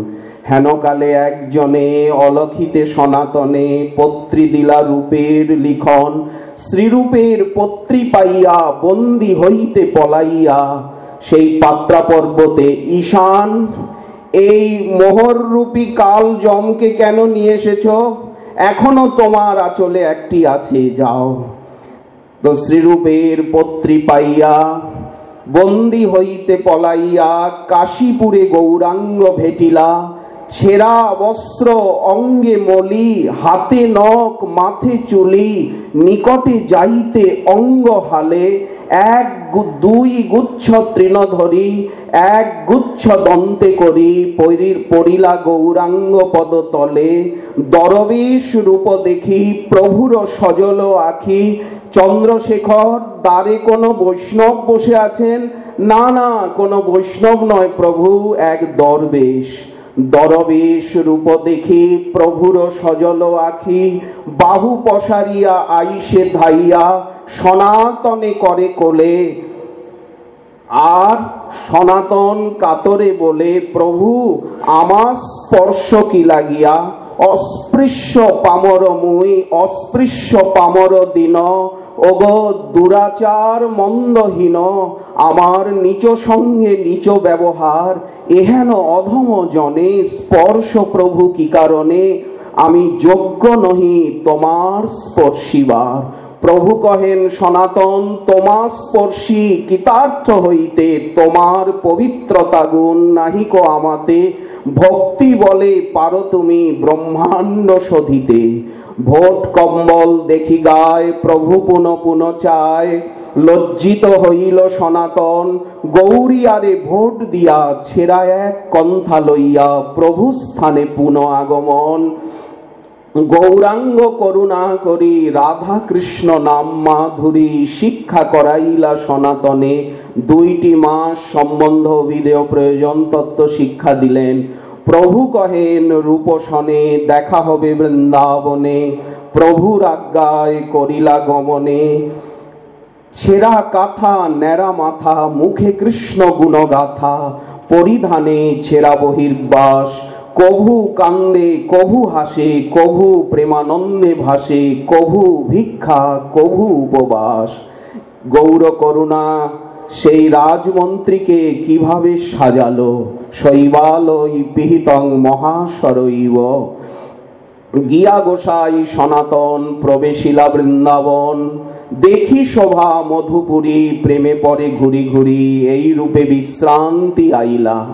হেনকালে একজনে অলক্ষিতে সনাতনে পত্রী দিলা রূপের লিখন, শ্রীরূপের পত্রী পাইয়া বন্দি হইতে পলাইয়া সেই পাত্রা পর্বতে ঈশান, এই মোহররূপী কাল জমকে কেন নিয়ে এসেছ? এখনও তোমার আচলে একটি আছে, যাও। তো শ্রীরূপের পত্রী পাইয়া, বন্দি হইতে পলাইয়া কাশীপুরে গৌরাঙ্গ ভেটিলা, ছেঁড়া বস্ত্র অঙ্গে মলি, হাতে নখ মাথে চুলি, নিকটে যাইতে অঙ্গ হালে, এক দুই গুচ্ছ তৃণধরি, এক গুচ্ছ দন্তে করি পরিলা গৌরাঙ্গ পদতলে দরবেশ রূপ দেখি, প্রভুর সজল আখি চন্দ্রশেখর, দ্বারে কোনো বৈষ্ণব বসে আছেন? না না, কোনো বৈষ্ণব নয় প্রভু, এক দরবেশ। দরবেশ রূপ দেখি প্রভুর সজল আখি, বাহু পসারিয়া আইসে ধাইয়া, সনাতনে করে কোলে। আর সনাতন কাতরে বলে, প্রভু, আমার স্পর্শ কি লাগিয়া? অস্পৃশ্য পামর মুই, অস্পৃশ্য পামর দিন ওগ দুরাচার মন্দহীন, আমার নিচ সঙ্গে নিচ ব্যবহার, এহেন অধম জনে স্পর্শ প্রভু কি কারণে? আমি যোগ্য নহি তোমার স্পর্শিবার। প্রভু কহেন, সনাতন তোমার স্পর্শী, কৃতার্থ হইতে তোমার পবিত্রতা গুণ নাহিক আমাতে। ভক্তি বলে পারো তুমি ব্রহ্মাণ্ড শোধিতে। ভোট কম্বল দেখি গায়, প্রভু পুন পুন চায়। লজ্জিত হইল সনাতন, গৌরিয়ারে ভোট দিয়া ছেড়া এক কন্থা লইয়া প্রভু স্থানে পুন আগমন। গৌরাঙ্গ করুণা করি রাধা কৃষ্ণ নাম মাধুরী, শিক্ষা করাইলা সনাতনে। দুইটি মাস সম্বন্ধ বিদেয় প্রয়োজন, তত্ত্ব শিক্ষা দিলেন। প্রভু কহেন রূপসনে দেখা হবে বৃন্দাবনে, প্রভুর আজ্ঞায় করিলা গমনে। ছেঁড়া কাথা, ন্যাড়া মাথা, মুখে কৃষ্ণ গুণগাথা, পরিধানে ছেঁড়া বহির্বাস, কভু কান্দে, কভু হাসে, কভু প্রেমানন্দে ভাসে, কভু ভিক্ষা, কভু উপবাস। গৌর করুণা, সেই রাজমন্ত্রীকে কীভাবে সাজালো? শৈবালয় পিহিতং মহাশরৈব। গিয়া গোসাই সনাতন প্রবেশিলা বৃন্দাবন। দেখি শোভা মধুপুরী, প্রেমে পরে ঘুরি ঘুরি, এই রূপে বিশ্রান্তি আইলা।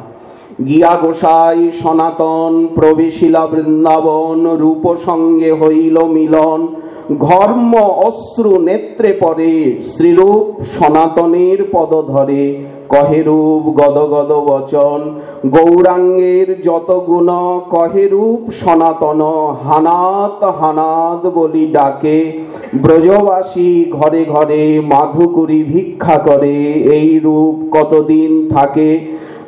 গিয়া গোসাই সনাতন প্রবেশিলা বৃন্দাবন রূপ সঙ্গে হইল মিলন। ঘর্ম অশ্রু নেত্রে পরে শ্রীরূপ সনাতনের পদ ধরে। কহেরূপ গদ গদ বচন, গৌরাঙ্গের যত গুণ কহেরূপ সনাতন, হানাত হানাত বলি ডাকে। ব্রজবাসী ঘরে ঘরে মাধুকুরি ভিক্ষা করে, এই রূপ কতদিন থাকে?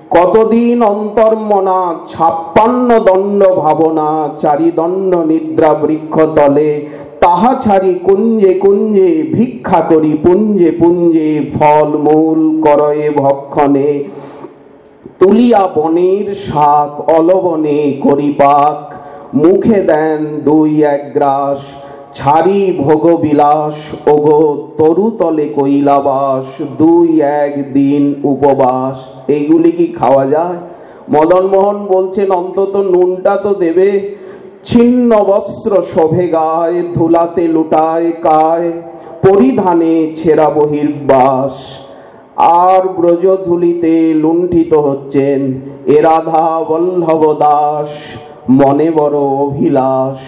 কতদিন অন্তর্মনা, ছাপ্পান্ন দণ্ড ভাবনা, চারিদণ্ড নিদ্রা বৃক্ষ তলে। তাহা ছাড়ি কুঞ্জে কুঞ্জে ভিক্ষা করি, পুঞ্জে পুঞ্জে ফল মূল করয়ে ভক্ষণে। তুলিয়া বনের শাক অলবনে করি পাক, মুখে দেন দুই এক গ্রাস, ছাড়ি ভোগ বিলাস, ওগো তরুতলে কৈলাবাস, দুই এক দিন উপবাস। এইগুলি কি খাওয়া যায়? মদন মোহন বলছেন, অন্তত নুনটা তো দেবে। ছিন্ন বস্ত্র শোভে গায়, ধুলাতে লুটায়, কায়, পরিধানে ছেঁড়া বহির্বাস। আর ব্রজধুলিতে লুণ্ঠিত হচ্ছেন এ রাধা বল্লভ দাস, মনে বড় অভিলাষ।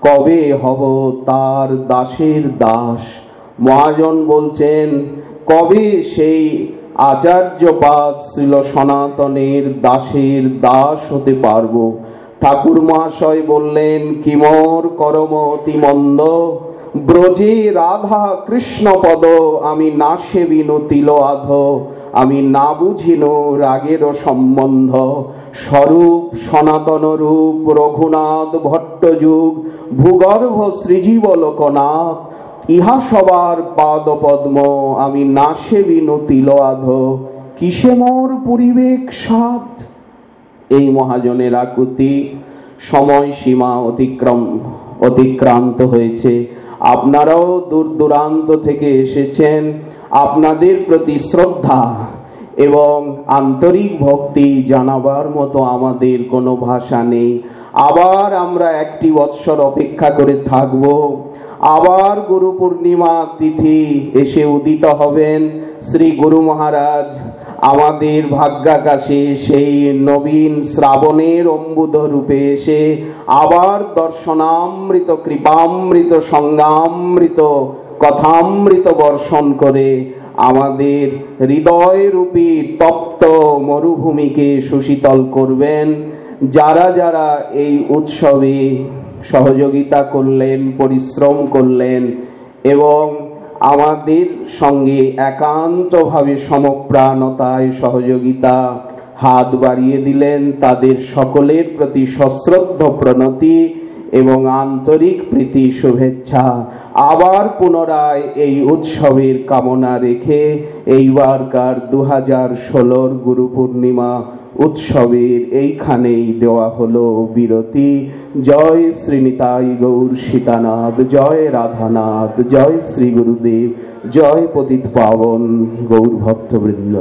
কবে হব তার দাসের দাস? মহাজন বলছেন, কবে সেই আচার্যপাদ ছিল সনাতনের দাসের দাস হতে পারব? ঠাকুর মহাশয় বললেন কিমর করমতি মন্দ? ব্রজে রাধা কৃষ্ণ পদ, আমি না সেবিন তিল আধ আমি না বুঝিন রাগের সম্বন্ধ। স্বরূপ সনাতন রূপ, রঘুনাথ ভট্টযুগ ভূগর্ভ শ্রীজীব লোকনাথ, ইহা সবার পাদ পদ্ম আমি না সেবিন তিল আধ কিসে মোর পরিবেক সাধ? এই মহাজনের আকুতি সময় সীমা অতিক্রম, অতিক্রান্ত হয়েছে। আপনারাও দূর দূরান্ত থেকে এসেছেন। আপনাদের প্রতি শ্রদ্ধা এবং আন্তরিক ভক্তি জানাবার মতো আমাদের কোনো ভাষা নেই। আবার আমরা একটি বৎসর অপেক্ষা করে থাকব। আবার গুরু পূর্ণিমা তিথি এসে উদিত হবেন। শ্রী গুরু মহারাজ আমাদের ভাগ্যাকাশে সেই নবীন শ্রাবণের অম্বুদ রূপে এসে আবার দর্শনামৃত, কৃপামৃত সংজ্ঞামৃত কথামৃত বর্ষণ করে আমাদের হৃদয়রূপী তপ্ত মরুভূমিকে সুশীতল করবেন। যারা যারা এই উৎসবে সহযোগিতা করলেন, পরিশ্রম করলেন এবং আমাদের সঙ্গে একান্তভাবে সমপ্রাণতায় সহযোগিতা হাত বাড়িয়ে দিলেন তাদের সকলের প্রতি সশ্রদ্ধ প্রণতি এবং আন্তরিক প্রীতি, শুভেচ্ছা। আবার পুনরায় এই উৎসবের কামনা রেখে এইবারকার দু হাজার ষোলোর গুরু পূর্ণিমা উৎসবের এইখানেই দেওয়া হলো বিরতি। জয় শ্রীনিতাই গৌর সীতানাথ, জয় রাধানাথ, জয় শ্রী গুরুদেব, জয় পতিত পাবন গৌর ভক্তবৃন্দ